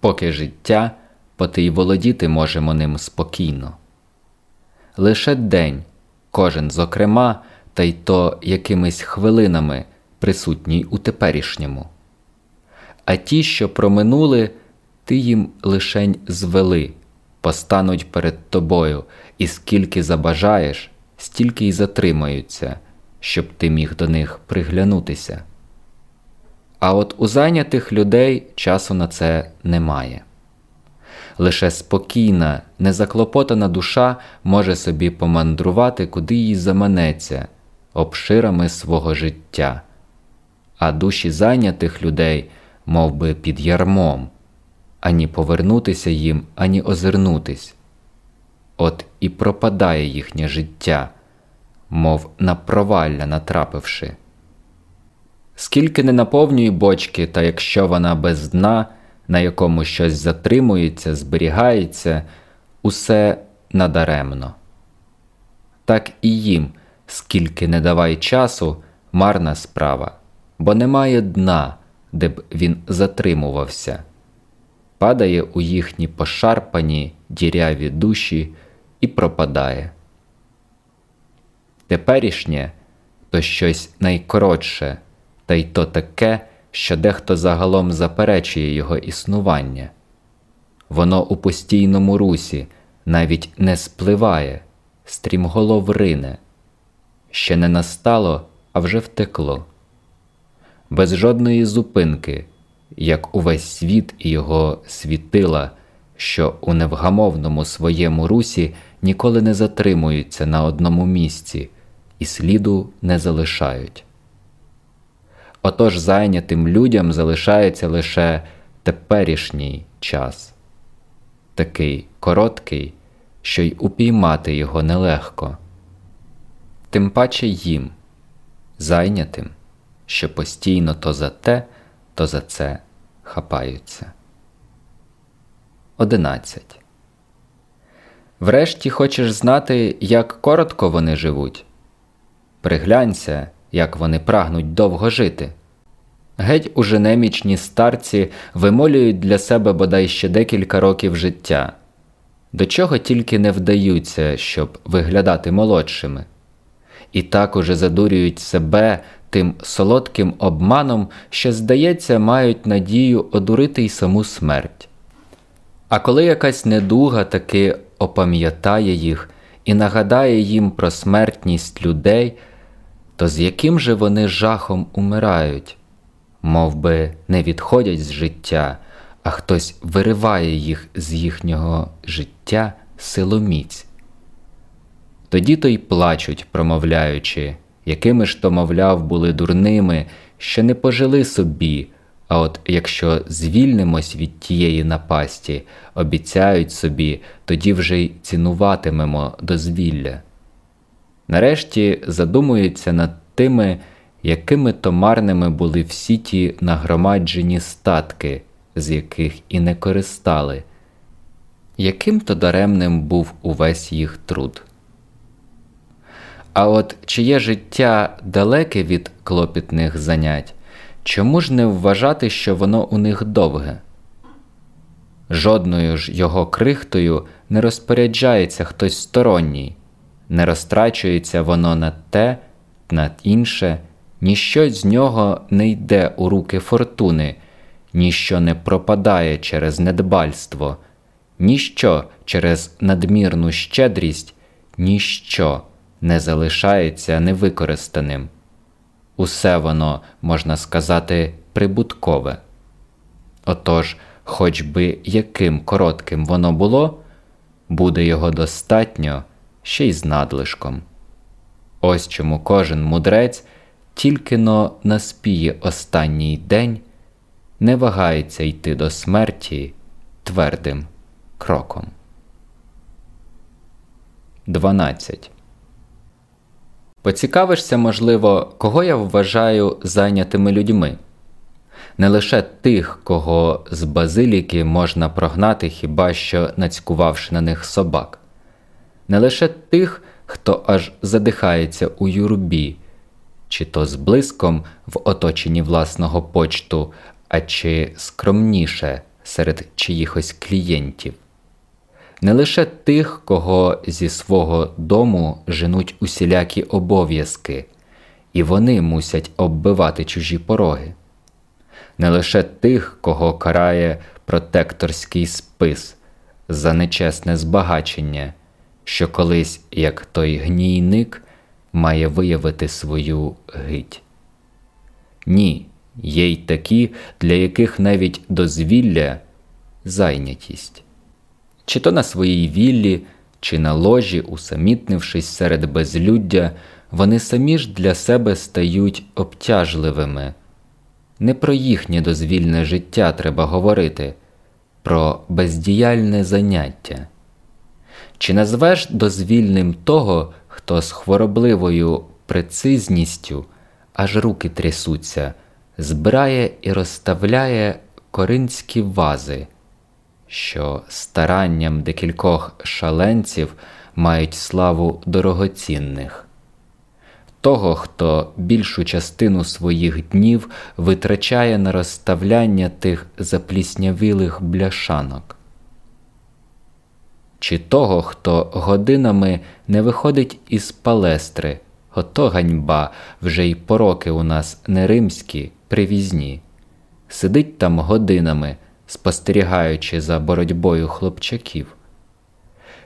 Поки життя, поти й володіти можемо ним спокійно. Лише день, кожен зокрема, та й то якимись хвилинами присутній у теперішньому. А ті, що проминули, ти їм лишень звели, постануть перед тобою, і скільки забажаєш, стільки й затримаються, щоб ти міг до них приглянутися. А от у зайнятих людей часу на це немає. Лише спокійна, незаклопотана душа може собі помандрувати, куди їй заманеться, обширами свого життя, а душі зайнятих людей мов би, під ярмом, ані повернутися їм, ані озирнутись. От і пропадає їхнє життя, мов на провалля натрапивши. Скільки не наповнюй бочки, та якщо вона без дна, на якому щось затримується, зберігається, усе надаремно. Так і їм, скільки не давай часу, марна справа, бо немає дна, де б він затримувався, падає у їхні пошарпані діряві душі і пропадає. Теперішнє то щось найкоротше, та й то таке, що дехто загалом заперечує його існування. Воно у постійному русі навіть не спливає, стрімголов рине, ще не настало, а вже втекло. Без жодної зупинки, як увесь світ і його світила, що у невгамовному своєму русі ніколи не затримуються на одному місці і сліду не залишають. Отож зайнятим людям залишається лише теперішній час, такий короткий, що й упіймати його нелегко, тим паче їм, зайнятим, що постійно то за те, то за це хапаються. 11. Врешті хочеш знати, як коротко вони живуть. Приглянься як вони прагнуть довго жити. Геть уже немічні старці вимолюють для себе бодай ще декілька років життя, до чого тільки не вдаються, щоб виглядати молодшими, і так уже задурюють себе тим солодким обманом, що, здається, мають надію одурити й саму смерть. А коли якась недуга таки опам'ятає їх і нагадає їм про смертність людей то з яким же вони жахом умирають, Мов би не відходять з життя, а хтось вириває їх з їхнього життя силоміць. Тоді то й плачуть, промовляючи, якими ж то, мовляв, були дурними, що не пожили собі, а от якщо звільнимось від тієї напасті, обіцяють собі, тоді вже й цінуватимемо дозвілля нарешті задумується над тими, якими то марними були всі ті нагромаджені статки, з яких і не користали, яким то даремним був увесь їх труд. А от чиє життя далеке від клопітних занять, чому ж не вважати, що воно у них довге? Жодною ж його крихтою не розпоряджається хтось сторонній, не розтрачується воно на те, на інше, ніщо з нього не йде у руки фортуни, ніщо не пропадає через недбальство, ніщо через надмірну щедрість, ніщо не залишається невикористаним. Усе воно, можна сказати, прибуткове. Отож, хоч би яким коротким воно було, буде його достатньо ще й з надлишком. Ось чому кожен мудрець тільки но наспіє останній день, не вагається йти до смерті твердим кроком. 12. Поцікавишся, можливо, кого я вважаю зайнятими людьми. Не лише тих, кого з базиліки можна прогнати, хіба що нацькувавши на них собак, не лише тих, хто аж задихається у юрбі, чи то з блиском в оточенні власного почту, а чи скромніше серед чиїхось клієнтів, не лише тих, кого зі свого дому женуть усілякі обов'язки, і вони мусять оббивати чужі пороги, не лише тих, кого карає протекторський спис за нечесне збагачення, що колись, як той гнійник, має виявити свою гить. Ні, є й такі, для яких навіть дозвілля зайнятість, чи то на своїй віллі, чи на ложі, усамітнившись серед безлюддя, вони самі ж для себе стають обтяжливими. Не про їхнє дозвільне життя треба говорити, про бездіяльне заняття. Чи назвеш дозвільним того, хто з хворобливою прeciзністю аж руки трясуться, збирає і розставляє коринські вази, що старанням декількох шаленців мають славу дорогоцінних, того, хто більшу частину своїх днів витрачає на розставляння тих запліснявілих бляшанок чи того, хто годинами не виходить із палестри, ото ганьба вже й пороки у нас не римські, привізні, сидить там годинами, спостерігаючи за боротьбою хлопчаків,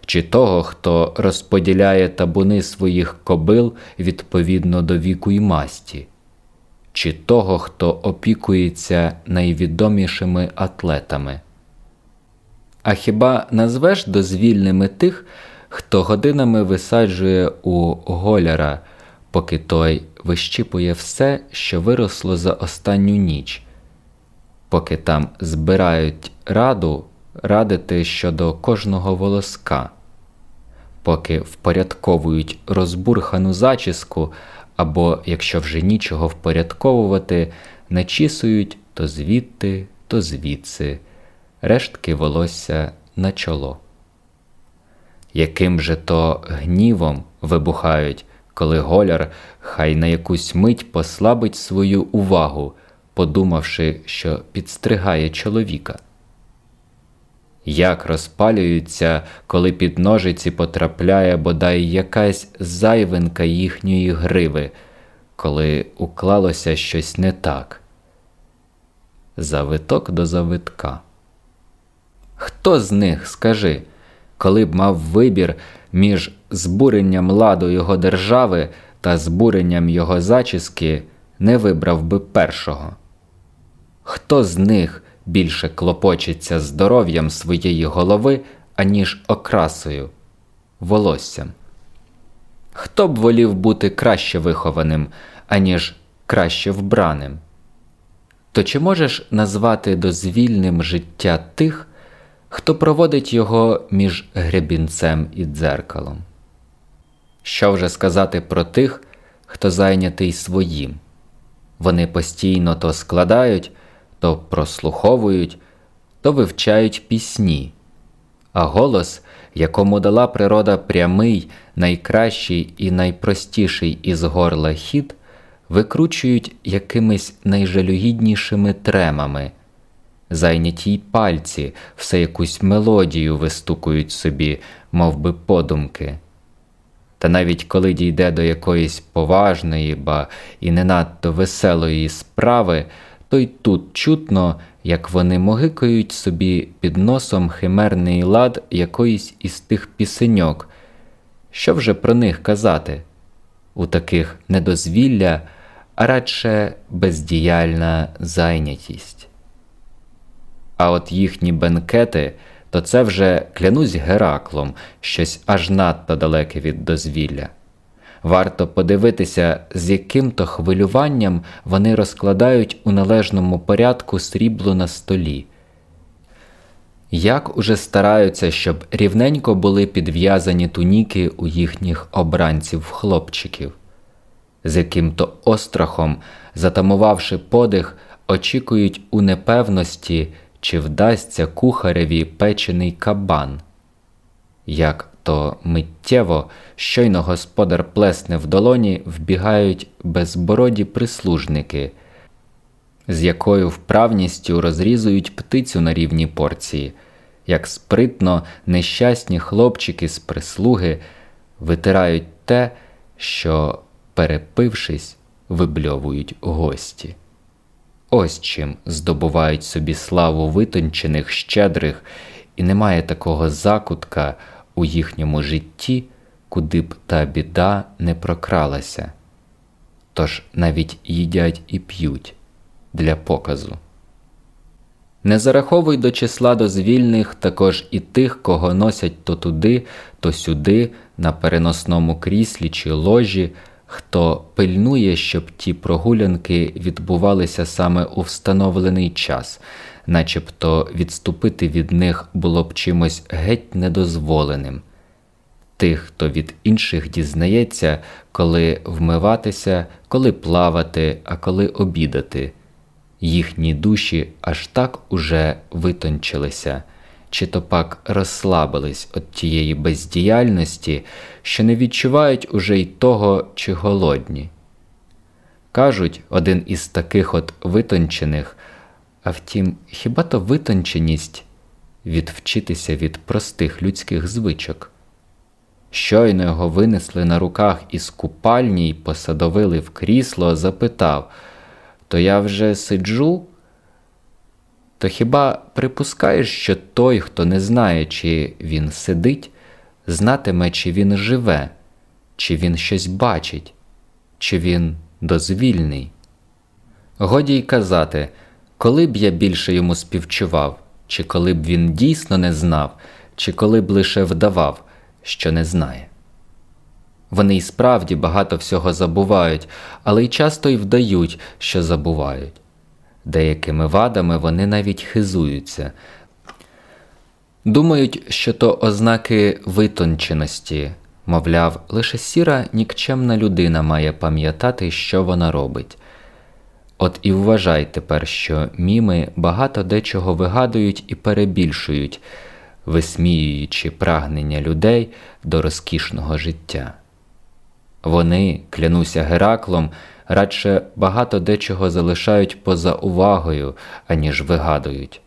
чи того, хто розподіляє табуни своїх кобил відповідно до віку й масті, чи того, хто опікується найвідомішими атлетами. А хіба назвеш дозвільними тих, хто годинами висаджує у голяра, поки той вищіпує все, що виросло за останню ніч, поки там збирають раду радити щодо кожного волоска, поки впорядковують розбурхану зачіску, або, якщо вже нічого впорядковувати, начісують то звідти, то звідси рештки волосся на чоло. Яким же то гнівом вибухають, коли голяр хай на якусь мить послабить свою увагу, подумавши, що підстригає чоловіка? Як розпалюються, коли під ножиці потрапляє бодай якась зайвинка їхньої гриви, коли уклалося щось не так? Завиток до завитка. Хто з них, скажи, коли б мав вибір між збуренням ладу його держави та збуренням його зачіски, не вибрав би першого? Хто з них більше клопочеться здоров'ям своєї голови, аніж окрасою, волоссям? Хто б волів бути краще вихованим, аніж краще вбраним? То чи можеш назвати дозвільним життя тих? Хто проводить його між гребінцем і дзеркалом. Що вже сказати про тих, хто зайнятий своїм? Вони постійно то складають, то прослуховують, то вивчають пісні, а голос, якому дала природа прямий, найкращий і найпростіший із горла хід, викручують якимись найжалюгіднішими тремами зайняті й пальці все якусь мелодію вистукують собі, мов би подумки. Та навіть коли дійде до якоїсь поважної, ба і не надто веселої справи, то й тут чутно, як вони могикають собі під носом химерний лад якоїсь із тих пісеньок. Що вже про них казати? У таких недозвілля, а радше бездіяльна зайнятість. А от їхні бенкети, то це вже клянусь Гераклом, щось аж надто далеке від дозвілля. Варто подивитися, з яким то хвилюванням вони розкладають у належному порядку срібло на столі, як уже стараються, щоб рівненько були підв'язані туніки у їхніх обранців хлопчиків, з яким то острахом, затамувавши подих, очікують у непевності, чи вдасться кухареві печений кабан. Як то миттєво, щойно господар плесне в долоні, вбігають безбороді прислужники, з якою вправністю розрізують птицю на рівні порції, як спритно нещасні хлопчики з прислуги витирають те, що, перепившись, вибльовують гості. Ось чим здобувають собі славу витончених, щедрих, і немає такого закутка у їхньому житті, куди б та біда не прокралася. Тож навіть їдять і п'ють для показу. Не зараховуй до числа дозвільних також і тих, кого носять то туди, то сюди, на переносному кріслі чи ложі хто пильнує, щоб ті прогулянки відбувалися саме у встановлений час, начебто відступити від них було б чимось геть недозволеним. Тих, хто від інших дізнається, коли вмиватися, коли плавати, а коли обідати, їхні душі аж так уже витончилися чи то пак розслабились від тієї бездіяльності, що не відчувають уже й того, чи голодні. Кажуть, один із таких от витончених, а втім, хіба то витонченість відвчитися від простих людських звичок? Щойно його винесли на руках із купальні й посадовили в крісло, запитав То я вже сиджу? То хіба припускаєш, що той, хто не знає, чи він сидить, знатиме, чи він живе, чи він щось бачить, чи він дозвільний? Годі й казати, коли б я більше йому співчував, чи коли б він дійсно не знав, чи коли б лише вдавав, що не знає. Вони й справді багато всього забувають, але й часто й вдають, що забувають. Деякими вадами вони навіть хизуються, думають, що то ознаки витонченості, мовляв, лише сіра нікчемна людина має пам'ятати, що вона робить. От і вважай тепер, що міми багато дечого вигадують і перебільшують, висміюючи прагнення людей до розкішного життя. Вони, клянуся Гераклом, радше багато дечого залишають поза увагою, аніж вигадують.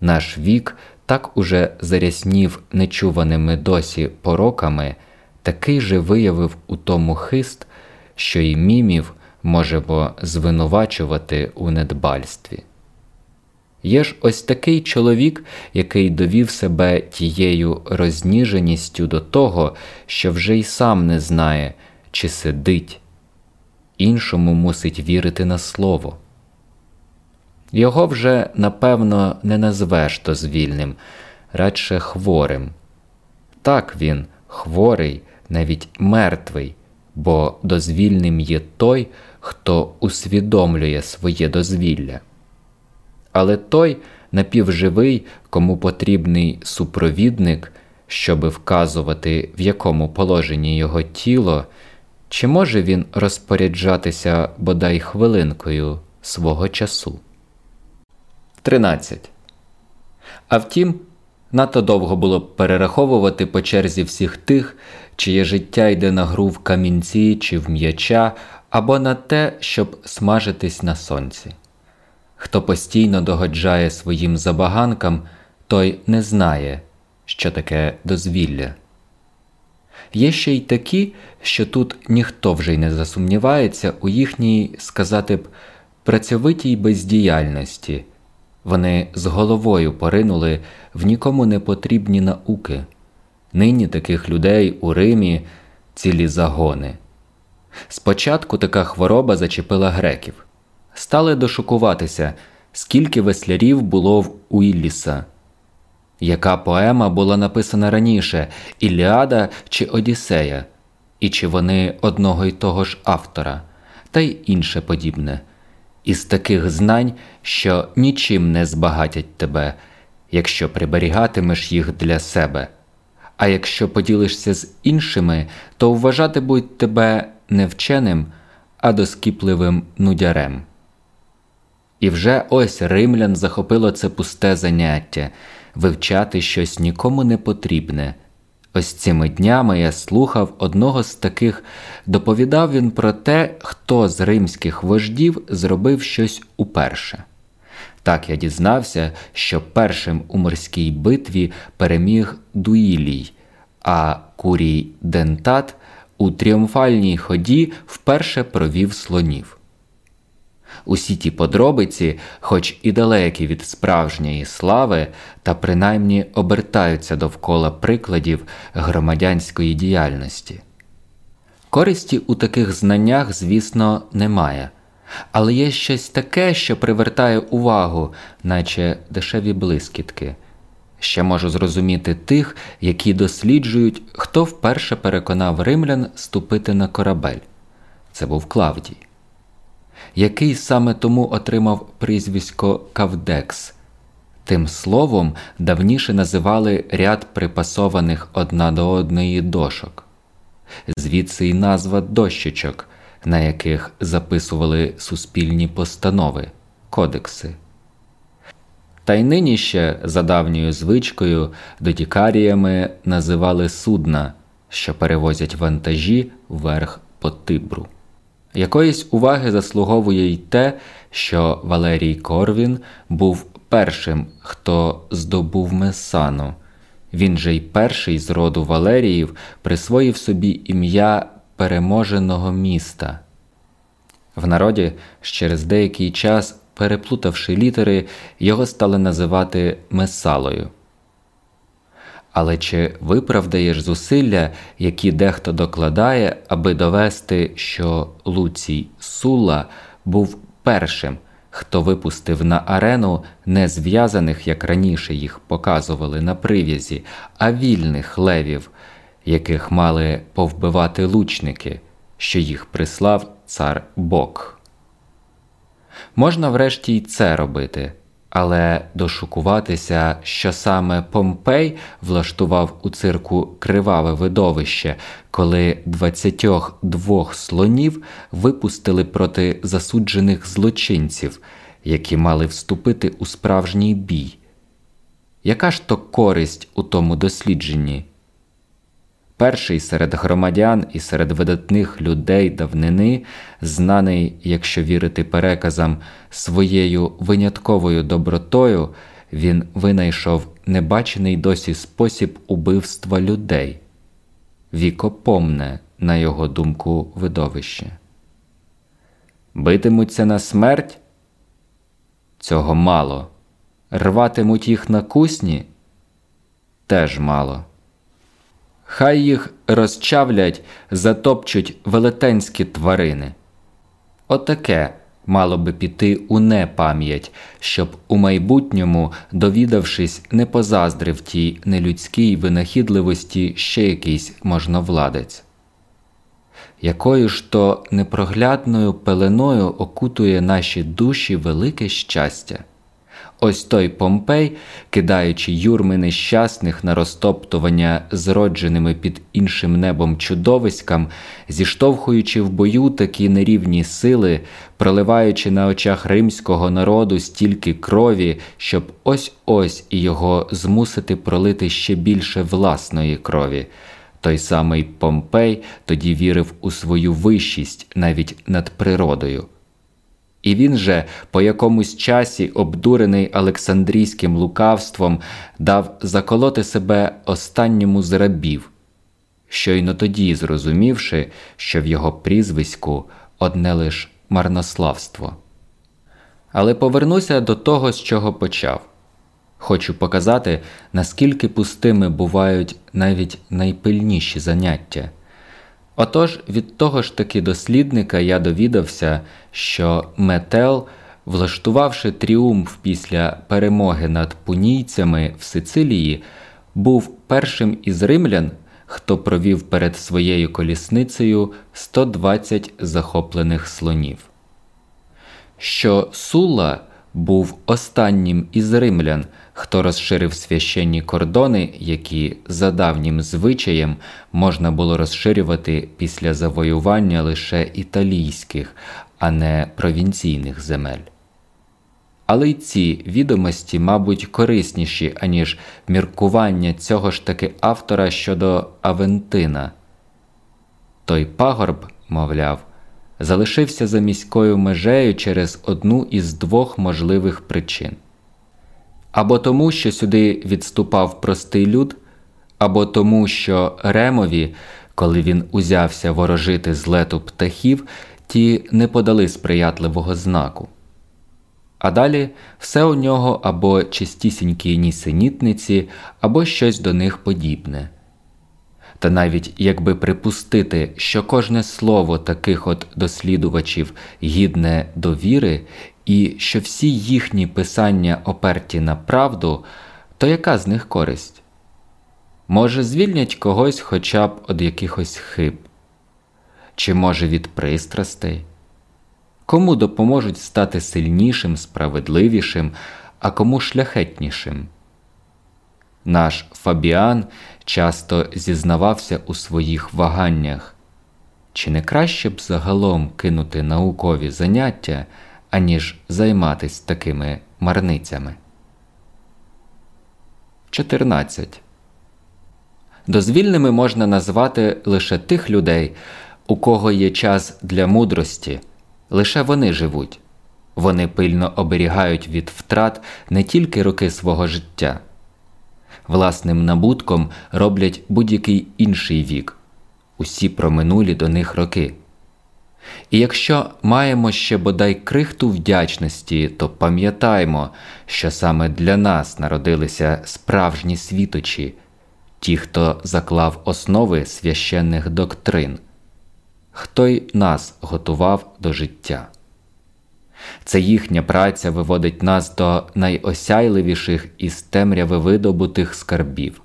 Наш вік так уже заряснів нечуваними досі пороками, такий же виявив у тому хист, що й мімів можемо звинувачувати у недбальстві. Є ж ось такий чоловік, який довів себе тією розніженістю до того, що вже й сам не знає, чи сидить, іншому мусить вірити на слово. Його вже, напевно, не назвеш дозвільним, радше хворим. Так він, хворий, навіть мертвий, бо дозвільним є той, хто усвідомлює своє дозвілля. Але той напівживий, кому потрібний супровідник, щоби вказувати, в якому положенні його тіло. Чи може він розпоряджатися бодай хвилинкою свого часу? 13. А втім, надто довго було б перераховувати по черзі всіх тих, чиє життя йде на гру в камінці чи в м'яча, або на те, щоб смажитись на сонці. Хто постійно догоджає своїм забаганкам, той не знає, що таке дозвілля. Є ще й такі, що тут ніхто вже й не засумнівається у їхній, сказати б, працьовитій бездіяльності. Вони з головою поринули в нікому не потрібні науки. Нині таких людей у Римі цілі загони. Спочатку така хвороба зачепила греків. Стали дошукуватися, скільки веслярів було в Уілліса. Яка поема була написана раніше Іліада чи Одіссея, і чи вони одного й того ж автора, та й інше подібне, із таких знань, що нічим не збагатять тебе, якщо приберігатимеш їх для себе, а якщо поділишся з іншими, то вважати будь тебе не вченим, а доскіпливим нудярем. І вже ось римлян захопило це пусте заняття вивчати щось нікому не потрібне. Ось цими днями я слухав одного з таких, доповідав він про те, хто з римських вождів зробив щось уперше. Так я дізнався, що першим у морській битві переміг Дуїлій, а Курій Дентат у тріумфальній ході вперше провів слонів. Усі ті подробиці, хоч і далекі від справжньої слави, та принаймні обертаються довкола прикладів громадянської діяльності. Користі у таких знаннях, звісно, немає, але є щось таке, що привертає увагу, наче дешеві блискітки. Ще можу зрозуміти тих, які досліджують, хто вперше переконав римлян ступити на корабель. Це був Клавдій який саме тому отримав прізвисько Кавдекс. Тим словом давніше називали ряд припасованих одна до одної дошок, звідси й назва дощечок, на яких записували суспільні постанови, кодекси. Та й нині ще за давньою звичкою дотікаріями називали судна, що перевозять вантажі вверх по тибру. Якоїсь уваги заслуговує й те, що Валерій Корвін був першим, хто здобув Месану. Він же й перший з роду Валеріїв присвоїв собі ім'я переможеного міста. В народі через деякий час, переплутавши літери, його стали називати Месалою. Але чи виправдаєш зусилля, які дехто докладає, аби довести, що Луцій Сула був першим, хто випустив на арену не зв'язаних, як раніше їх показували на прив'язі, а вільних левів, яких мали повбивати лучники, що їх прислав цар Бок? Можна врешті й це робити. Але дошукуватися, що саме Помпей влаштував у цирку криваве видовище, коли 22 слонів випустили проти засуджених злочинців, які мали вступити у справжній бій. Яка ж то користь у тому дослідженні? Перший серед громадян і серед видатних людей давнини, знаний, якщо вірити переказам, своєю винятковою добротою, він винайшов небачений досі спосіб убивства людей, вікопомне, на його думку, видовище. Битимуться на смерть? Цього мало. Рватимуть їх на кусні? Теж мало. Хай їх розчавлять, затопчуть велетенські тварини. Отаке мало би піти у непам'ять, щоб у майбутньому, довідавшись, не позаздрив тій нелюдській винахідливості ще якийсь можновладець. Якою ж то непроглядною пеленою окутує наші душі велике щастя. Ось той Помпей, кидаючи юрми нещасних на розтоптування зродженими під іншим небом чудовиськам, зіштовхуючи в бою такі нерівні сили, проливаючи на очах римського народу стільки крові, щоб ось ось і його змусити пролити ще більше власної крові. Той самий Помпей тоді вірив у свою вищість навіть над природою. І він же по якомусь часі, обдурений Олександрійським лукавством, дав заколоти себе останньому з рабів, щойно тоді зрозумівши, що в його прізвиську одне лиш марнославство. Але повернуся до того, з чого почав. Хочу показати, наскільки пустими бувають навіть найпильніші заняття. Отож, від того ж таки дослідника я довідався, що Метел, влаштувавши тріумф після перемоги над пунійцями в Сицилії, був першим із римлян, хто провів перед своєю колісницею 120 захоплених слонів. Що Сула був останнім із римлян, хто розширив священні кордони, які за давнім звичаєм можна було розширювати після завоювання лише італійських, а не провінційних земель. Але й ці відомості, мабуть, корисніші, аніж міркування цього ж таки автора щодо Авентина. Той пагорб, мовляв, залишився за міською межею через одну із двох можливих причин або тому, що сюди відступав простий люд, або тому, що Ремові, коли він узявся ворожити з лету птахів, ті не подали сприятливого знаку. А далі все у нього або чистісінькі нісенітниці, або щось до них подібне. Та навіть якби припустити, що кожне слово таких от дослідувачів гідне довіри, і що всі їхні писання оперті на правду, то яка з них користь? Може, звільнять когось хоча б від якихось хиб, чи може від пристрастей? Кому допоможуть стати сильнішим, справедливішим, а кому шляхетнішим? Наш Фабіан часто зізнавався у своїх ваганнях, чи не краще б загалом кинути наукові заняття, аніж займатися такими марницями? 14. Дозвільними можна назвати лише тих людей, у кого є час для мудрості, лише вони живуть, вони пильно оберігають від втрат не тільки роки свого життя власним набутком роблять будь-який інший вік, усі проминулі до них роки. І якщо маємо ще бодай крихту вдячності, то пам'ятаймо, що саме для нас народилися справжні світочі, ті, хто заклав основи священних доктрин, хто й нас готував до життя. Це їхня праця виводить нас до найосяйливіших із темряви видобутих скарбів.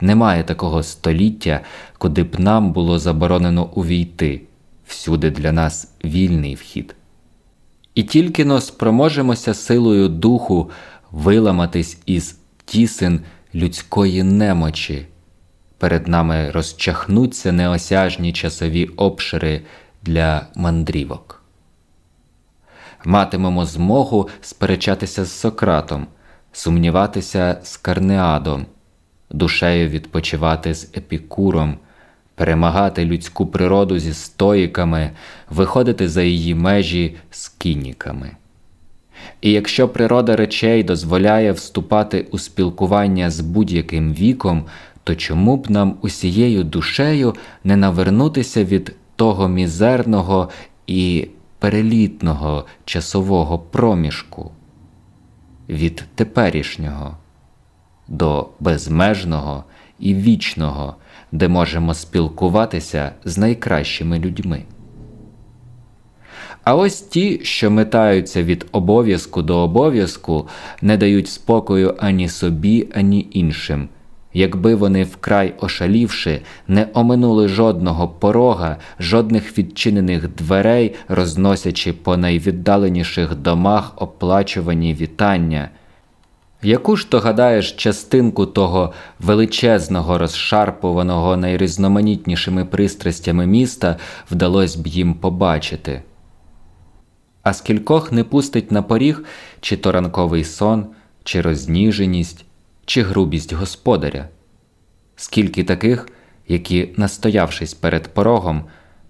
Немає такого століття, куди б нам було заборонено увійти, всюди для нас вільний вхід. І тільки но спроможемося силою духу виламатись із тісин людської немочі, перед нами розчахнуться неосяжні часові обшири для мандрівок матимемо змогу сперечатися з Сократом, сумніватися з Карнеадом, душею відпочивати з епікуром, перемагати людську природу зі стоїками, виходити за її межі з кініками. І якщо природа речей дозволяє вступати у спілкування з будь-яким віком, то чому б нам усією душею не навернутися від того мізерного і перелітного часового проміжку від теперішнього до безмежного і вічного, де можемо спілкуватися з найкращими людьми. А ось ті, що метаються від обов'язку до обов'язку, не дають спокою ані собі, ані іншим якби вони вкрай ошалівши, не оминули жодного порога, жодних відчинених дверей, розносячи по найвіддаленіших домах оплачувані вітання. Яку ж то гадаєш частинку того величезного, розшарпуваного найрізноманітнішими пристрастями міста вдалося б їм побачити? А скількох не пустить на поріг чи то ранковий сон, чи розніженість, чи грубість господаря, скільки таких, які, настоявшись перед порогом,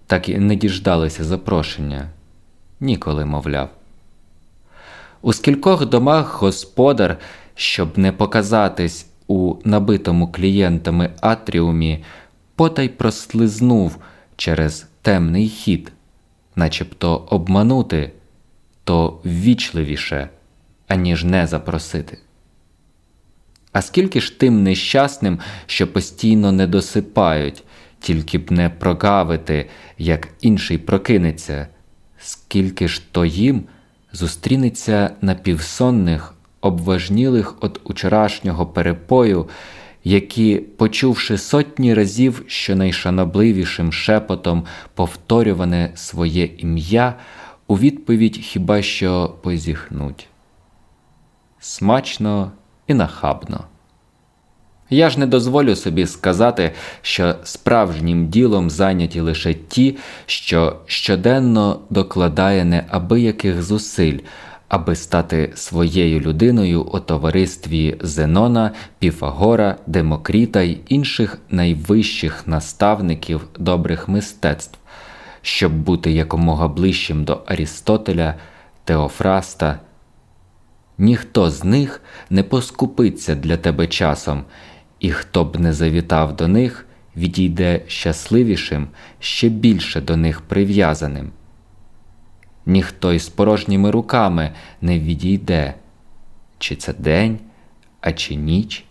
так і не діждалися запрошення, ніколи мовляв. У скількох домах господар, щоб не показатись у набитому клієнтами атріумі, потай прослизнув через темний хід, начебто обманути то ввічливіше, аніж не запросити. А скільки ж тим нещасним, що постійно не досипають, тільки б не прогавити, як інший прокинеться, скільки ж то їм зустрінеться напівсонних, обважнілих від учорашнього перепою, які, почувши сотні разів щонайшанобливішим шепотом повторюване своє ім'я, у відповідь хіба що позіхнуть. смачно і нахабно. Я ж не дозволю собі сказати, що справжнім ділом зайняті лише ті, що щоденно докладає неабияких зусиль, аби стати своєю людиною у товаристві Зенона, Піфагора, Демокріта й інших найвищих наставників добрих мистецтв, щоб бути якомога ближчим до Арістотеля, Теофраста. Ніхто з них не поскупиться для тебе часом і хто б не завітав до них, відійде щасливішим, ще більше до них прив'язаним. Ніхто із порожніми руками не відійде, чи це день, а чи ніч,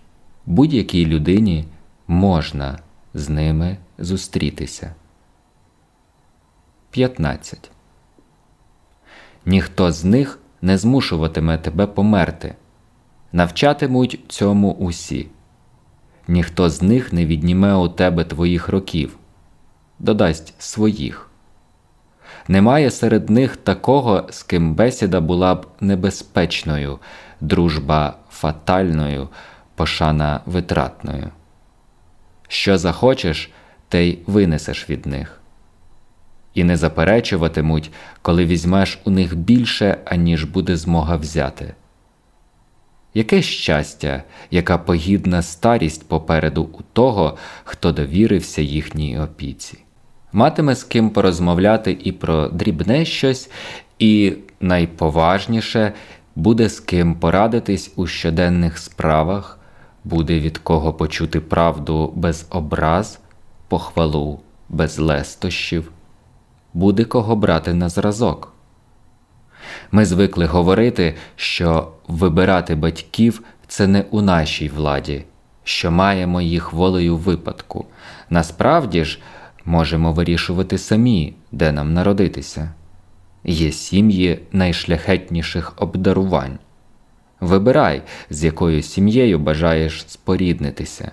будь-якій людині можна з ними зустрітися. 15. Ніхто з них не змушуватиме тебе померти, навчатимуть цьому усі ніхто з них не відніме у тебе твоїх років, додасть своїх. Немає серед них такого, з ким бесіда була б небезпечною, дружба фатальною, пошана витратною. Що захочеш, те й винесеш від них. І не заперечуватимуть, коли візьмеш у них більше, аніж буде змога взяти. Яке щастя, яка погідна старість попереду у того, хто довірився їхній опіці, матиме з ким порозмовляти і про дрібне щось, і найповажніше буде з ким порадитись у щоденних справах, буде від кого почути правду без образ, похвалу без лестощів, буде кого брати на зразок. Ми звикли говорити, що вибирати батьків це не у нашій владі, що маємо їх волею випадку. Насправді ж можемо вирішувати самі, де нам народитися. Є сім'ї найшляхетніших обдарувань. Вибирай, з якою сім'єю бажаєш споріднитися.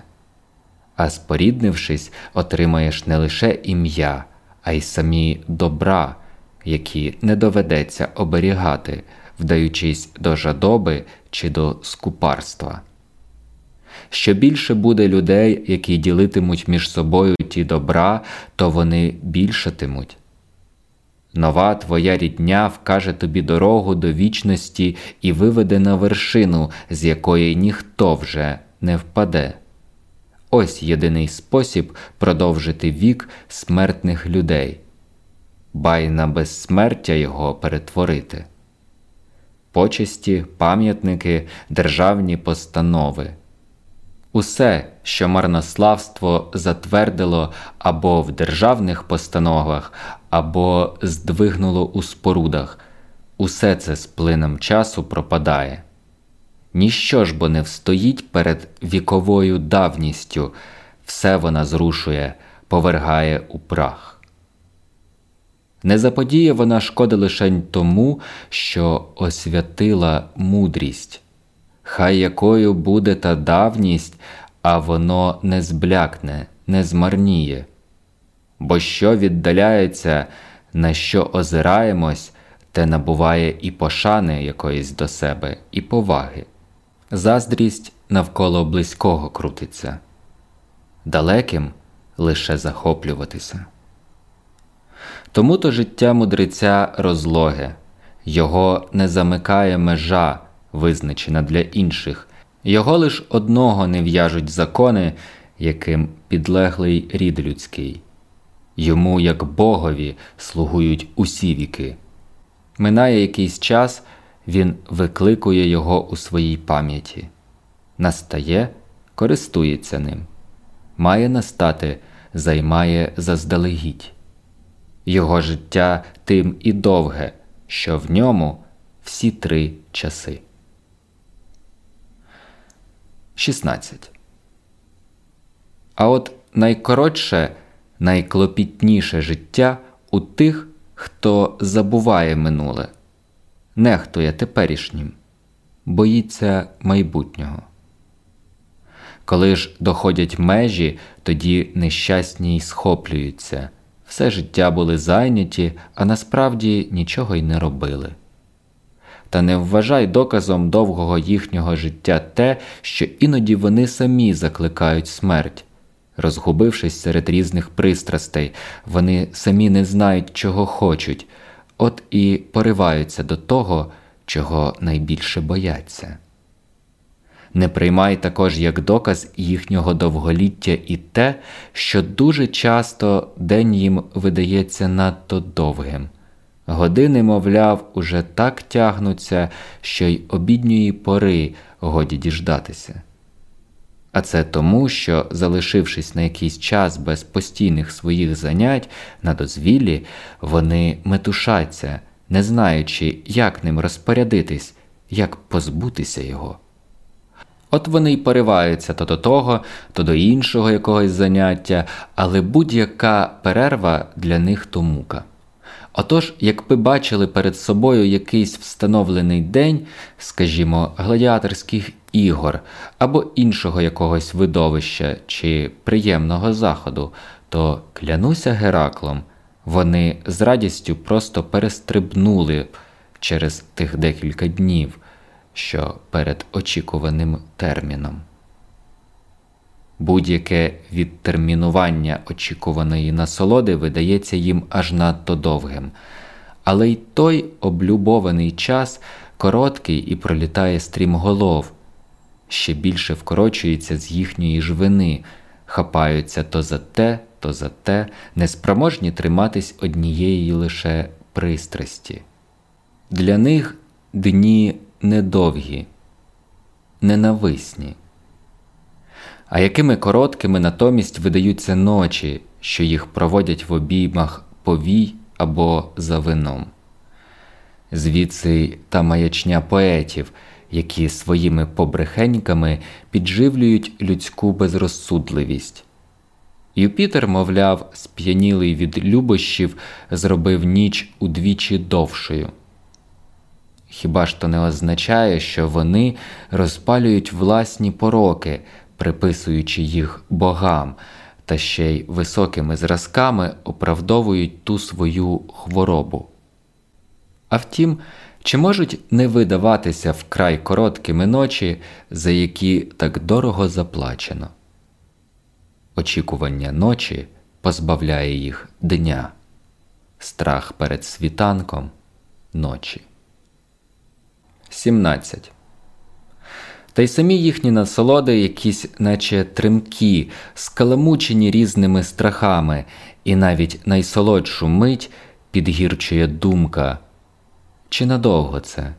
А споріднившись, отримаєш не лише ім'я, а й самі добра які не доведеться оберігати, вдаючись до жадоби чи до скупарства. Що більше буде людей, які ділитимуть між собою ті добра, то вони більшатимуть. Нова твоя рідня вкаже тобі дорогу до вічності і виведе на вершину, з якої ніхто вже не впаде. Ось єдиний спосіб продовжити вік смертних людей бай на безсмертя його перетворити. Почесті, пам'ятники, державні постанови. Усе, що марнославство затвердило або в державних постановах, або здвигнуло у спорудах, усе це з плином часу пропадає. Ніщо ж бо не встоїть перед віковою давністю, все вона зрушує, повергає у прах. Не заподіє вона шкоди лишень тому, що освятила мудрість, хай якою буде та давність, а воно не зблякне, не змарніє. Бо що віддаляється, на що озираємось, те набуває і пошани якоїсь до себе, і поваги. Заздрість навколо близького крутиться, далеким лише захоплюватися. Тому то життя мудреця розлоге, його не замикає межа, визначена для інших, його лиш одного не в'яжуть закони, яким підлеглий рід людський, йому, як Богові, слугують усі віки. Минає якийсь час, він викликує його у своїй пам'яті, настає, користується ним, має настати, займає заздалегідь його життя тим і довге, що в ньому всі три часи. 16. А от найкоротше, найклопітніше життя у тих, хто забуває минуле, нехтує теперішнім, боїться майбутнього. Коли ж доходять межі, тоді нещасні й схоплюються, все життя були зайняті, а насправді нічого й не робили. та не вважай доказом довгого їхнього життя те, що іноді вони самі закликають смерть. Розгубившись серед різних пристрастей, вони самі не знають, чого хочуть, от і пориваються до того, чого найбільше бояться. Не приймай також як доказ їхнього довголіття і те, що дуже часто день їм видається надто довгим. Години, мовляв, уже так тягнуться, що й обідньої пори годі діждатися. А це тому, що, залишившись на якийсь час без постійних своїх занять на дозвіллі, вони метушаться, не знаючи, як ним розпорядитись, як позбутися його. От вони й пориваються то до того, то до іншого якогось заняття, але будь-яка перерва для них то мука. Отож, якби бачили перед собою якийсь встановлений день, скажімо, гладіаторських ігор або іншого якогось видовища чи приємного заходу, то клянуся Гераклом, вони з радістю просто перестрибнули через тих декілька днів, що перед очікуваним терміном. Будь-яке відтермінування очікуваної насолоди видається їм аж надто довгим, але й той облюбований час короткий і пролітає стрімголов, ще більше вкорочується з їхньої ж вини, хапаються то за те, то за те, неспроможні триматись однієї лише пристрасті. Для них дні недовгі, ненависні а якими короткими натомість видаються ночі, що їх проводять в обіймах повій або за вином. Звідси та маячня поетів, які своїми побрехеньками підживлюють людську безрозсудливість. Юпітер, мовляв, сп'янілий від любощів, зробив ніч удвічі довшою. Хіба ж то не означає, що вони розпалюють власні пороки, приписуючи їх богам, та ще й високими зразками оправдовують ту свою хворобу. А втім, чи можуть не видаватися вкрай короткими ночі, за які так дорого заплачено? Очікування ночі позбавляє їх дня, страх перед світанком ночі. 17 та й самі їхні насолоди, якісь, наче тремкі, скаламучені різними страхами, і навіть найсолодшу мить підгірчує думка. Чи надовго це?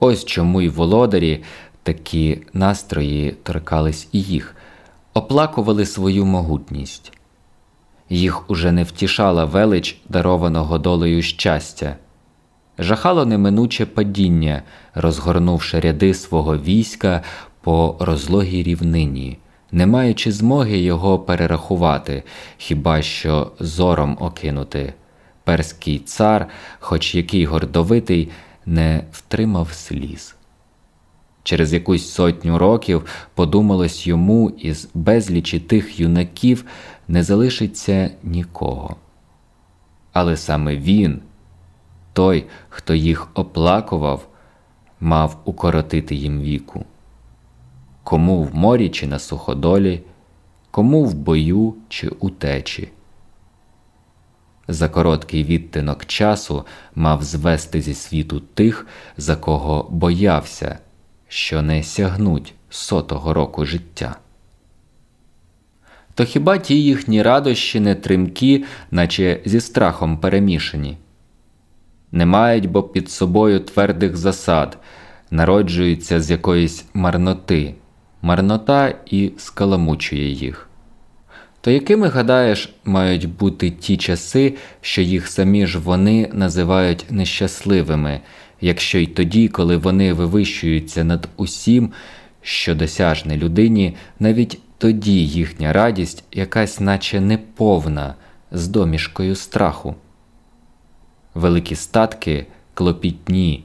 Ось чому й володарі такі настрої торкались і їх, оплакували свою могутність. Їх уже не втішала велич дарованого долею щастя жахало неминуче падіння, розгорнувши ряди свого війська по розлогій рівнині, не маючи змоги його перерахувати, хіба що зором окинути. Перський цар, хоч який гордовитий, не втримав сліз. Через якусь сотню років подумалось йому із безлічі тих юнаків не залишиться нікого. Але саме він, той, хто їх оплакував, мав укоротити їм віку. Кому в морі чи на суходолі, кому в бою чи утечі. За короткий відтинок часу мав звести зі світу тих, за кого боявся, що не сягнуть сотого року життя. То хіба ті їхні радощі не тримкі, наче зі страхом перемішані? Не мають бо під собою твердих засад, народжуються з якоїсь марноти, марнота і скаламучує їх. То якими, гадаєш, мають бути ті часи, що їх самі ж вони називають нещасливими, якщо й тоді, коли вони вивищуються над усім, що досяжне людині, навіть тоді їхня радість якась наче неповна, з домішкою страху великі статки клопітні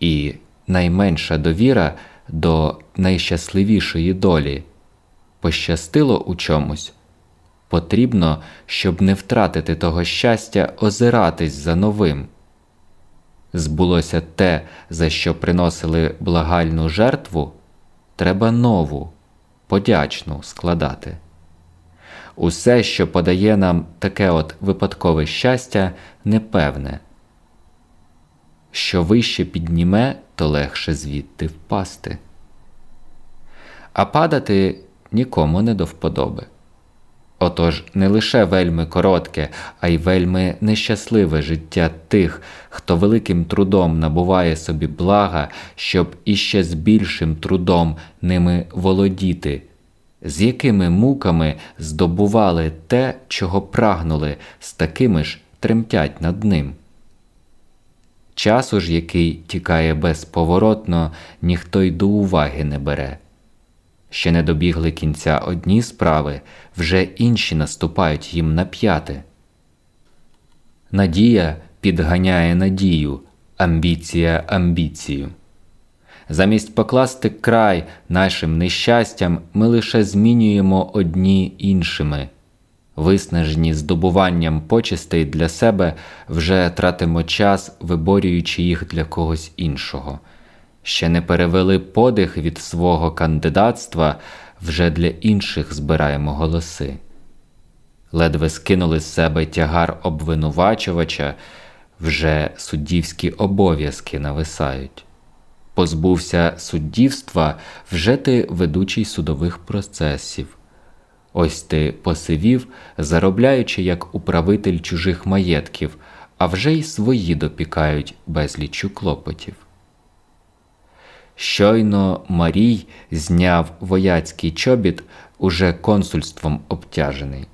і найменша довіра до найщасливішої долі. Пощастило у чомусь. Потрібно, щоб не втратити того щастя, озиратись за новим. збулося те, за що приносили благальну жертву, треба нову, подячну складати. Усе, що подає нам таке от випадкове щастя, непевне. Що вище підніме, то легше звідти впасти. А падати нікому не до вподоби. Отож не лише вельми коротке, а й вельми нещасливе життя тих, хто великим трудом набуває собі блага, щоб іще з більшим трудом ними володіти, з якими муками здобували те, чого прагнули, з такими ж тремтять над ним. Часу ж, який тікає безповоротно, ніхто й до уваги не бере. Ще не добігли кінця одні справи, вже інші наступають їм на п'яте. Надія підганяє надію, амбіція амбіцію. Замість покласти край нашим нещастям, ми лише змінюємо одні іншими. Виснажені здобуванням почестей для себе вже тратимо час, виборюючи їх для когось іншого ще не перевели подих від свого кандидатства, вже для інших збираємо голоси. Ледве скинули з себе тягар обвинувачувача, вже суддівські обов'язки нависають. Позбувся суддівства, вже ти ведучий судових процесів. Ось ти посивів, заробляючи як управитель чужих маєтків, а вже й свої допікають безліччю клопотів. Щойно Марій зняв вояцький чобіт уже консульством обтяжений.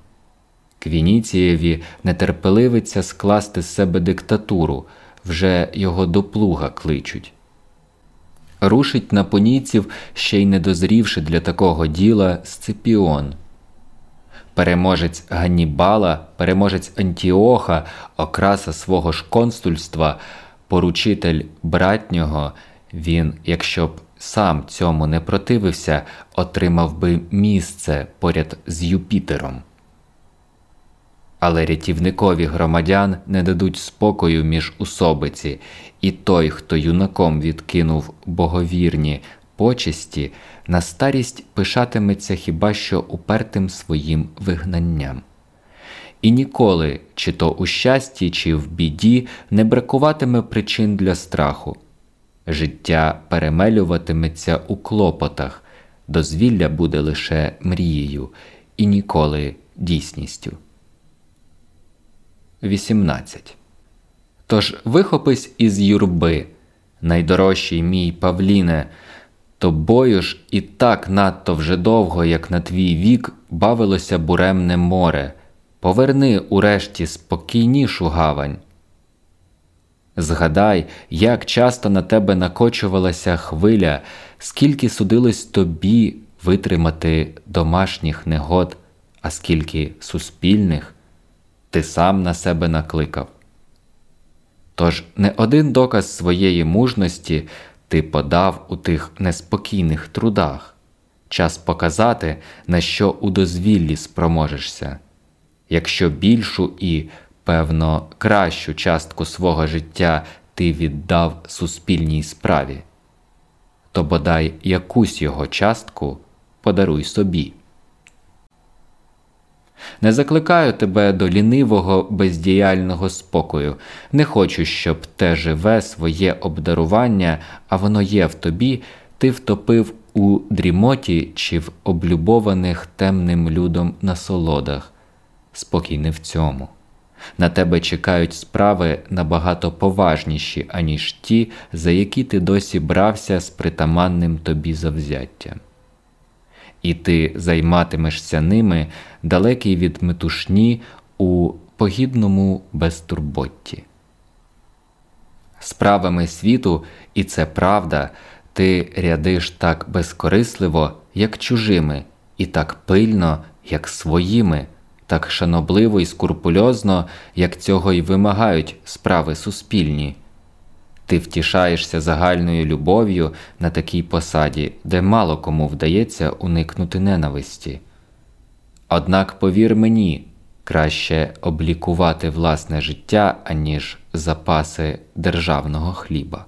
Квініцієві нетерпеливиться скласти з себе диктатуру, вже його до плуга кличуть. Рушить на понійців, ще й не дозрівши для такого діла Сципіон. Переможець Ганнібала, переможець Антіоха, окраса свого ж консульства, поручитель братнього. Він, якщо б сам цьому не противився, отримав би місце поряд з Юпітером. Але рятівникові громадян не дадуть спокою між усобиці, і той, хто юнаком відкинув боговірні почесті, на старість пишатиметься хіба що упертим своїм вигнанням. І ніколи, чи то у щасті, чи в біді, не бракуватиме причин для страху. Життя перемелюватиметься у клопотах, дозвілля буде лише мрією і ніколи дійсністю. 18. Тож вихопись із юрби, найдорожчий мій Павліне, тобою ж і так надто вже довго, як на твій вік, бавилося буремне море. Поверни урешті спокійнішу гавань. Згадай, як часто на тебе накочувалася хвиля, скільки судилось тобі витримати домашніх негод, а скільки суспільних ти сам на себе накликав. Тож не один доказ своєї мужності ти подав у тих неспокійних трудах, час показати, на що у дозвіллі спроможешся, якщо більшу і певно, кращу частку свого життя ти віддав суспільній справі, то бодай якусь його частку подаруй собі. Не закликаю тебе до лінивого бездіяльного спокою, не хочу, щоб те живе своє обдарування, а воно є в тобі, ти втопив у дрімоті чи в облюбованих темним людом насолодах. Спокій не в цьому. На тебе чекають справи набагато поважніші, аніж ті, за які ти досі брався з притаманним тобі завзяттям. І ти займатимешся ними далекий від метушні у погідному безтурботті. Справами світу, і це правда, ти рядиш так безкорисливо, як чужими, і так пильно, як своїми так шанобливо і скурпульозно, як цього й вимагають справи суспільні. Ти втішаєшся загальною любов'ю на такій посаді, де мало кому вдається уникнути ненависті. Однак повір мені, краще облікувати власне життя, аніж запаси державного хліба.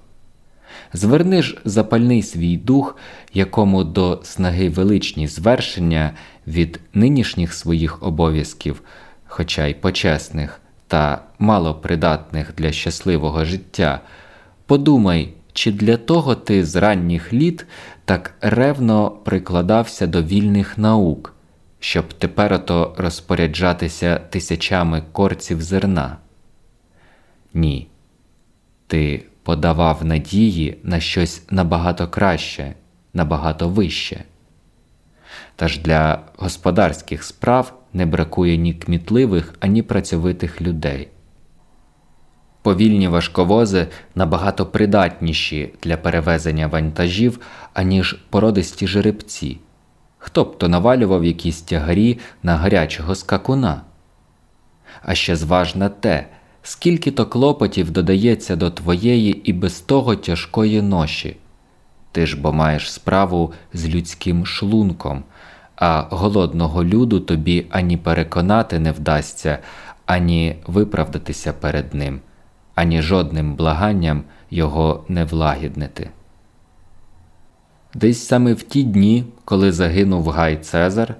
Зверни ж запальний свій дух, якому до снаги величні звершення від нинішніх своїх обов'язків, хоча й почесних та малопридатних для щасливого життя, подумай, чи для того ти з ранніх літ так ревно прикладався до вільних наук, щоб тепер ото розпоряджатися тисячами корців зерна? Ні. Ти подавав надії на щось набагато краще, набагато вище. Та ж для господарських справ не бракує ні кмітливих, ані працьовитих людей. Повільні важковози набагато придатніші для перевезення вантажів, аніж породисті жеребці. Хто б то навалював якісь тягарі на гарячого скакуна? А ще зважна те, скільки то клопотів додається до твоєї і без того тяжкої ноші. Ти ж бо маєш справу з людським шлунком, а голодного люду тобі ані переконати не вдасться, ані виправдатися перед ним, ані жодним благанням його не влагіднити. Десь саме в ті дні, коли загинув Гай Цезар.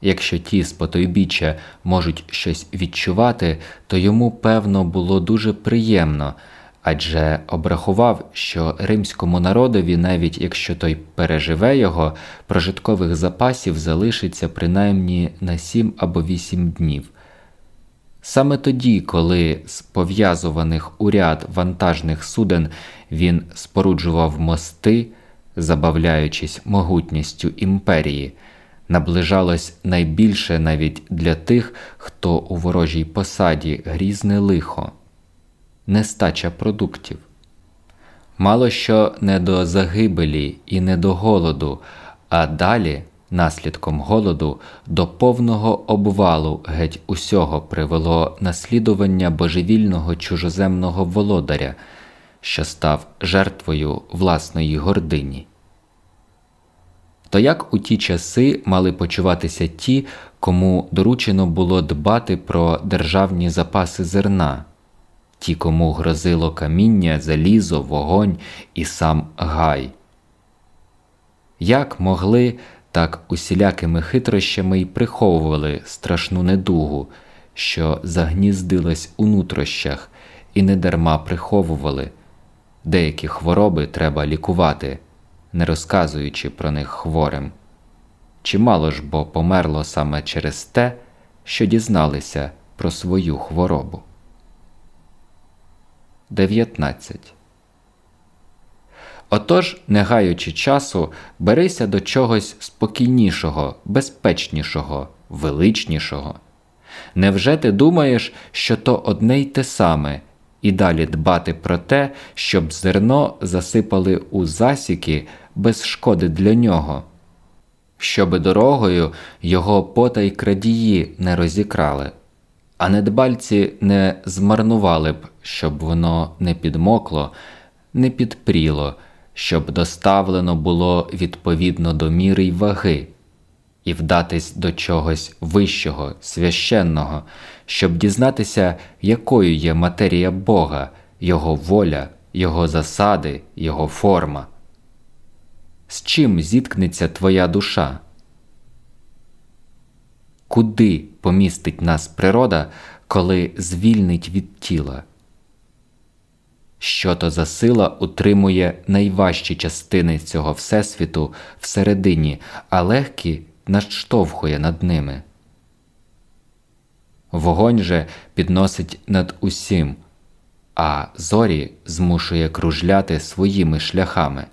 Якщо ті з потойбіччя можуть щось відчувати, то йому, певно, було дуже приємно, адже обрахував, що римському народові, навіть якщо той переживе його, прожиткових запасів залишиться принаймні на сім або вісім днів. Саме тоді, коли з пов'язуваних у ряд вантажних суден він споруджував мости, забавляючись могутністю імперії наближалось найбільше навіть для тих, хто у ворожій посаді грізне лихо, нестача продуктів. Мало що не до загибелі і не до голоду, а далі, наслідком голоду, до повного обвалу геть усього привело наслідування божевільного чужоземного володаря, що став жертвою власної гордині то як у ті часи мали почуватися ті, кому доручено було дбати про державні запаси зерна, ті, кому грозило каміння, залізо, вогонь і сам гай? Як могли, так усілякими хитрощами й приховували страшну недугу, що загніздилась у нутрощах, і недарма приховували, деякі хвороби треба лікувати не розказуючи про них хворим. Чимало ж бо померло саме через те, що дізналися про свою хворобу. 19. Отож, не гаючи часу, берися до чогось спокійнішого, безпечнішого, величнішого. Невже ти думаєш, що то одне й те саме, і далі дбати про те, щоб зерно засипали у засіки без шкоди для нього, щоби дорогою його пота й крадії не розікрали, а недбальці не змарнували б, щоб воно не підмокло, не підпріло, щоб доставлено було відповідно до міри й ваги. І вдатись до чогось вищого, священного, щоб дізнатися, якою є матерія Бога, Його воля, Його засади, Його форма з чим зіткнеться твоя душа? Куди помістить нас природа, коли звільнить від тіла? Що то за сила утримує найважчі частини цього Всесвіту всередині, а легкі наштовхує над ними? Вогонь же підносить над усім, а зорі змушує кружляти своїми шляхами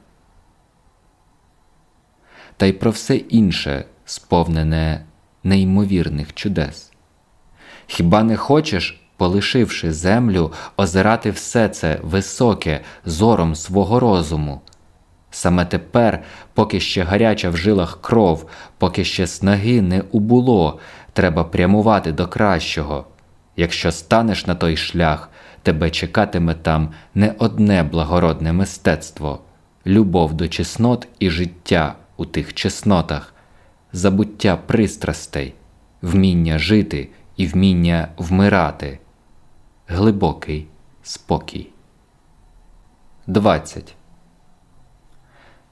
та й про все інше, сповнене неймовірних чудес. Хіба не хочеш, полишивши землю, озирати все це високе зором свого розуму? Саме тепер, поки ще гаряча в жилах кров, поки ще снаги не убуло, треба прямувати до кращого. Якщо станеш на той шлях, тебе чекатиме там не одне благородне мистецтво, любов до чеснот і життя у тих чеснотах, забуття пристрастей, вміння жити і вміння вмирати, глибокий спокій. 20.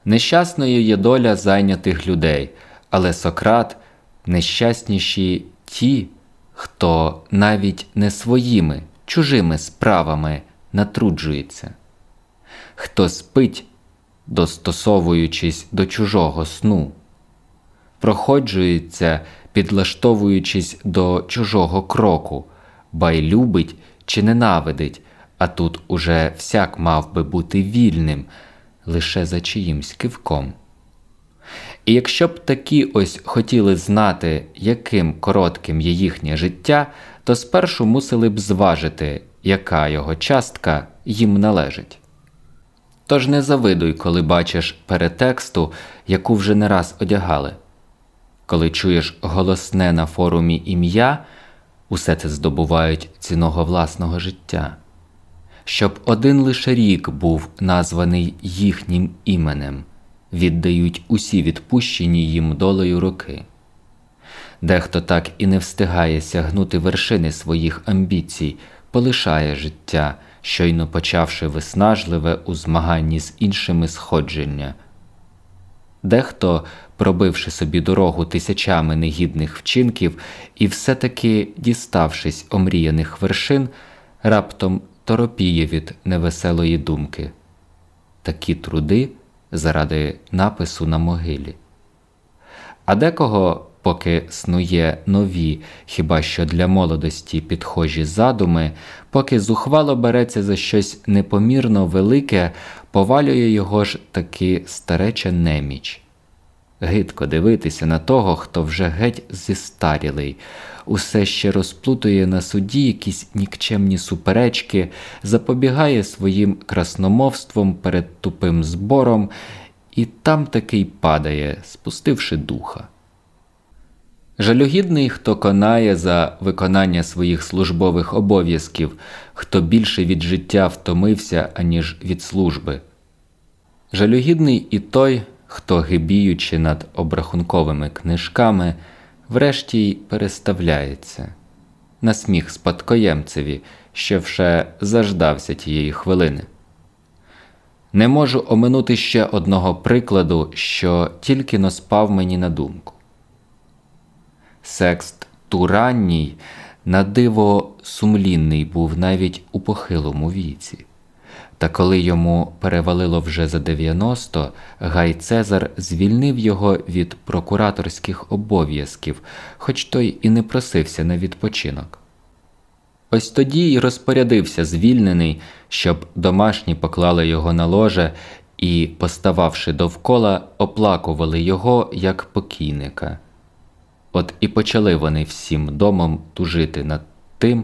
Нещасною є доля зайнятих людей, але Сократ нещасніші ті, хто навіть не своїми чужими справами натруджується, хто спить, достосовуючись до чужого сну, проходжується, підлаштовуючись до чужого кроку, бай любить чи ненавидить, а тут уже всяк мав би бути вільним лише за чиїмсь кивком. І якщо б такі ось хотіли знати, яким коротким є їхнє життя, то спершу мусили б зважити, яка його частка їм належить. Тож не завидуй, коли бачиш перетексту, яку вже не раз одягали. Коли чуєш голосне на форумі ім'я, усе це здобувають ціного власного життя, щоб один лише рік був названий їхнім іменем, віддають усі відпущені їм долею роки. Дехто так і не встигає сягнути вершини своїх амбіцій, полишає життя, щойно почавши виснажливе у змаганні з іншими сходження. Дехто, пробивши собі дорогу тисячами негідних вчинків і все-таки діставшись омріяних вершин, раптом торопіє від невеселої думки такі труди заради напису на могилі. А декого поки снує нові, хіба що для молодості підхожі задуми, поки зухвало береться за щось непомірно велике, повалює його ж таки стареча неміч. Гидко дивитися на того, хто вже геть зістарілий, усе ще розплутує на суді якісь нікчемні суперечки, запобігає своїм красномовством перед тупим збором, і там таки падає, спустивши духа. Жалюгідний, хто конає за виконання своїх службових обов'язків, хто більше від життя втомився, аніж від служби. Жалюгідний і той, хто, гибіючи над обрахунковими книжками, врешті й переставляється на сміх спадкоємцеві, що вже заждався тієї хвилини. Не можу оминути ще одного прикладу, що тільки но спав мені на думку. Секст Туранній на диво сумлінний був навіть у похилому віці. Та коли йому перевалило вже за 90, Гай Цезар звільнив його від прокураторських обов'язків, хоч той і не просився на відпочинок. Ось тоді й розпорядився звільнений, щоб домашні поклали його на ложе і, постававши довкола, оплакували його як покійника. От і почали вони всім домом тужити над тим,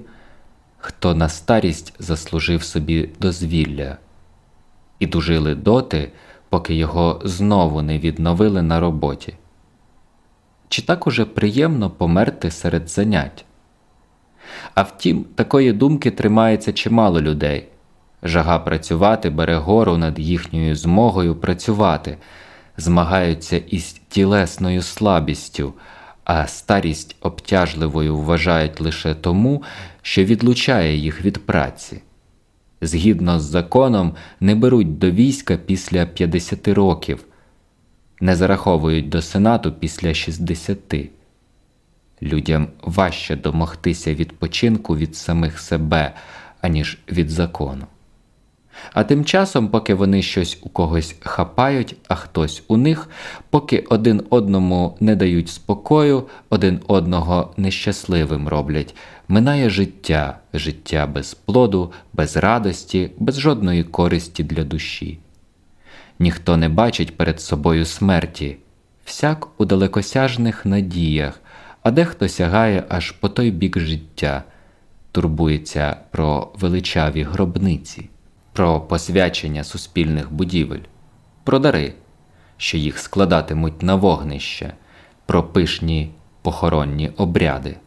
хто на старість заслужив собі дозвілля, і тужили доти, поки його знову не відновили на роботі. Чи так уже приємно померти серед занять? А втім, такої думки тримається чимало людей. Жага працювати бере гору над їхньою змогою працювати, змагаються із тілесною слабістю а старість обтяжливою вважають лише тому, що відлучає їх від праці. Згідно з законом, не беруть до війська після 50 років, не зараховують до сенату після 60. Людям важче домогтися відпочинку від самих себе, аніж від закону. А тим часом, поки вони щось у когось хапають, а хтось у них, поки один одному не дають спокою, один одного нещасливим роблять, минає життя, життя без плоду, без радості, без жодної користі для душі. Ніхто не бачить перед собою смерті, всяк у далекосяжних надіях, а дехто сягає аж по той бік життя, турбується про величаві гробниці про посвячення суспільних будівель, про дари, що їх складатимуть на вогнище, про пишні похоронні обряди.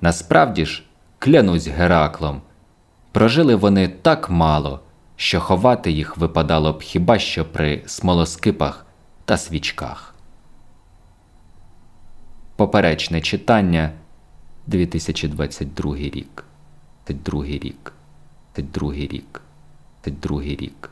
Насправді ж, клянусь Гераклом, прожили вони так мало, що ховати їх випадало б хіба що при смолоскипах та свічках. Поперечне читання 2022 рік. 22 рік. 22 рік. 22 рік.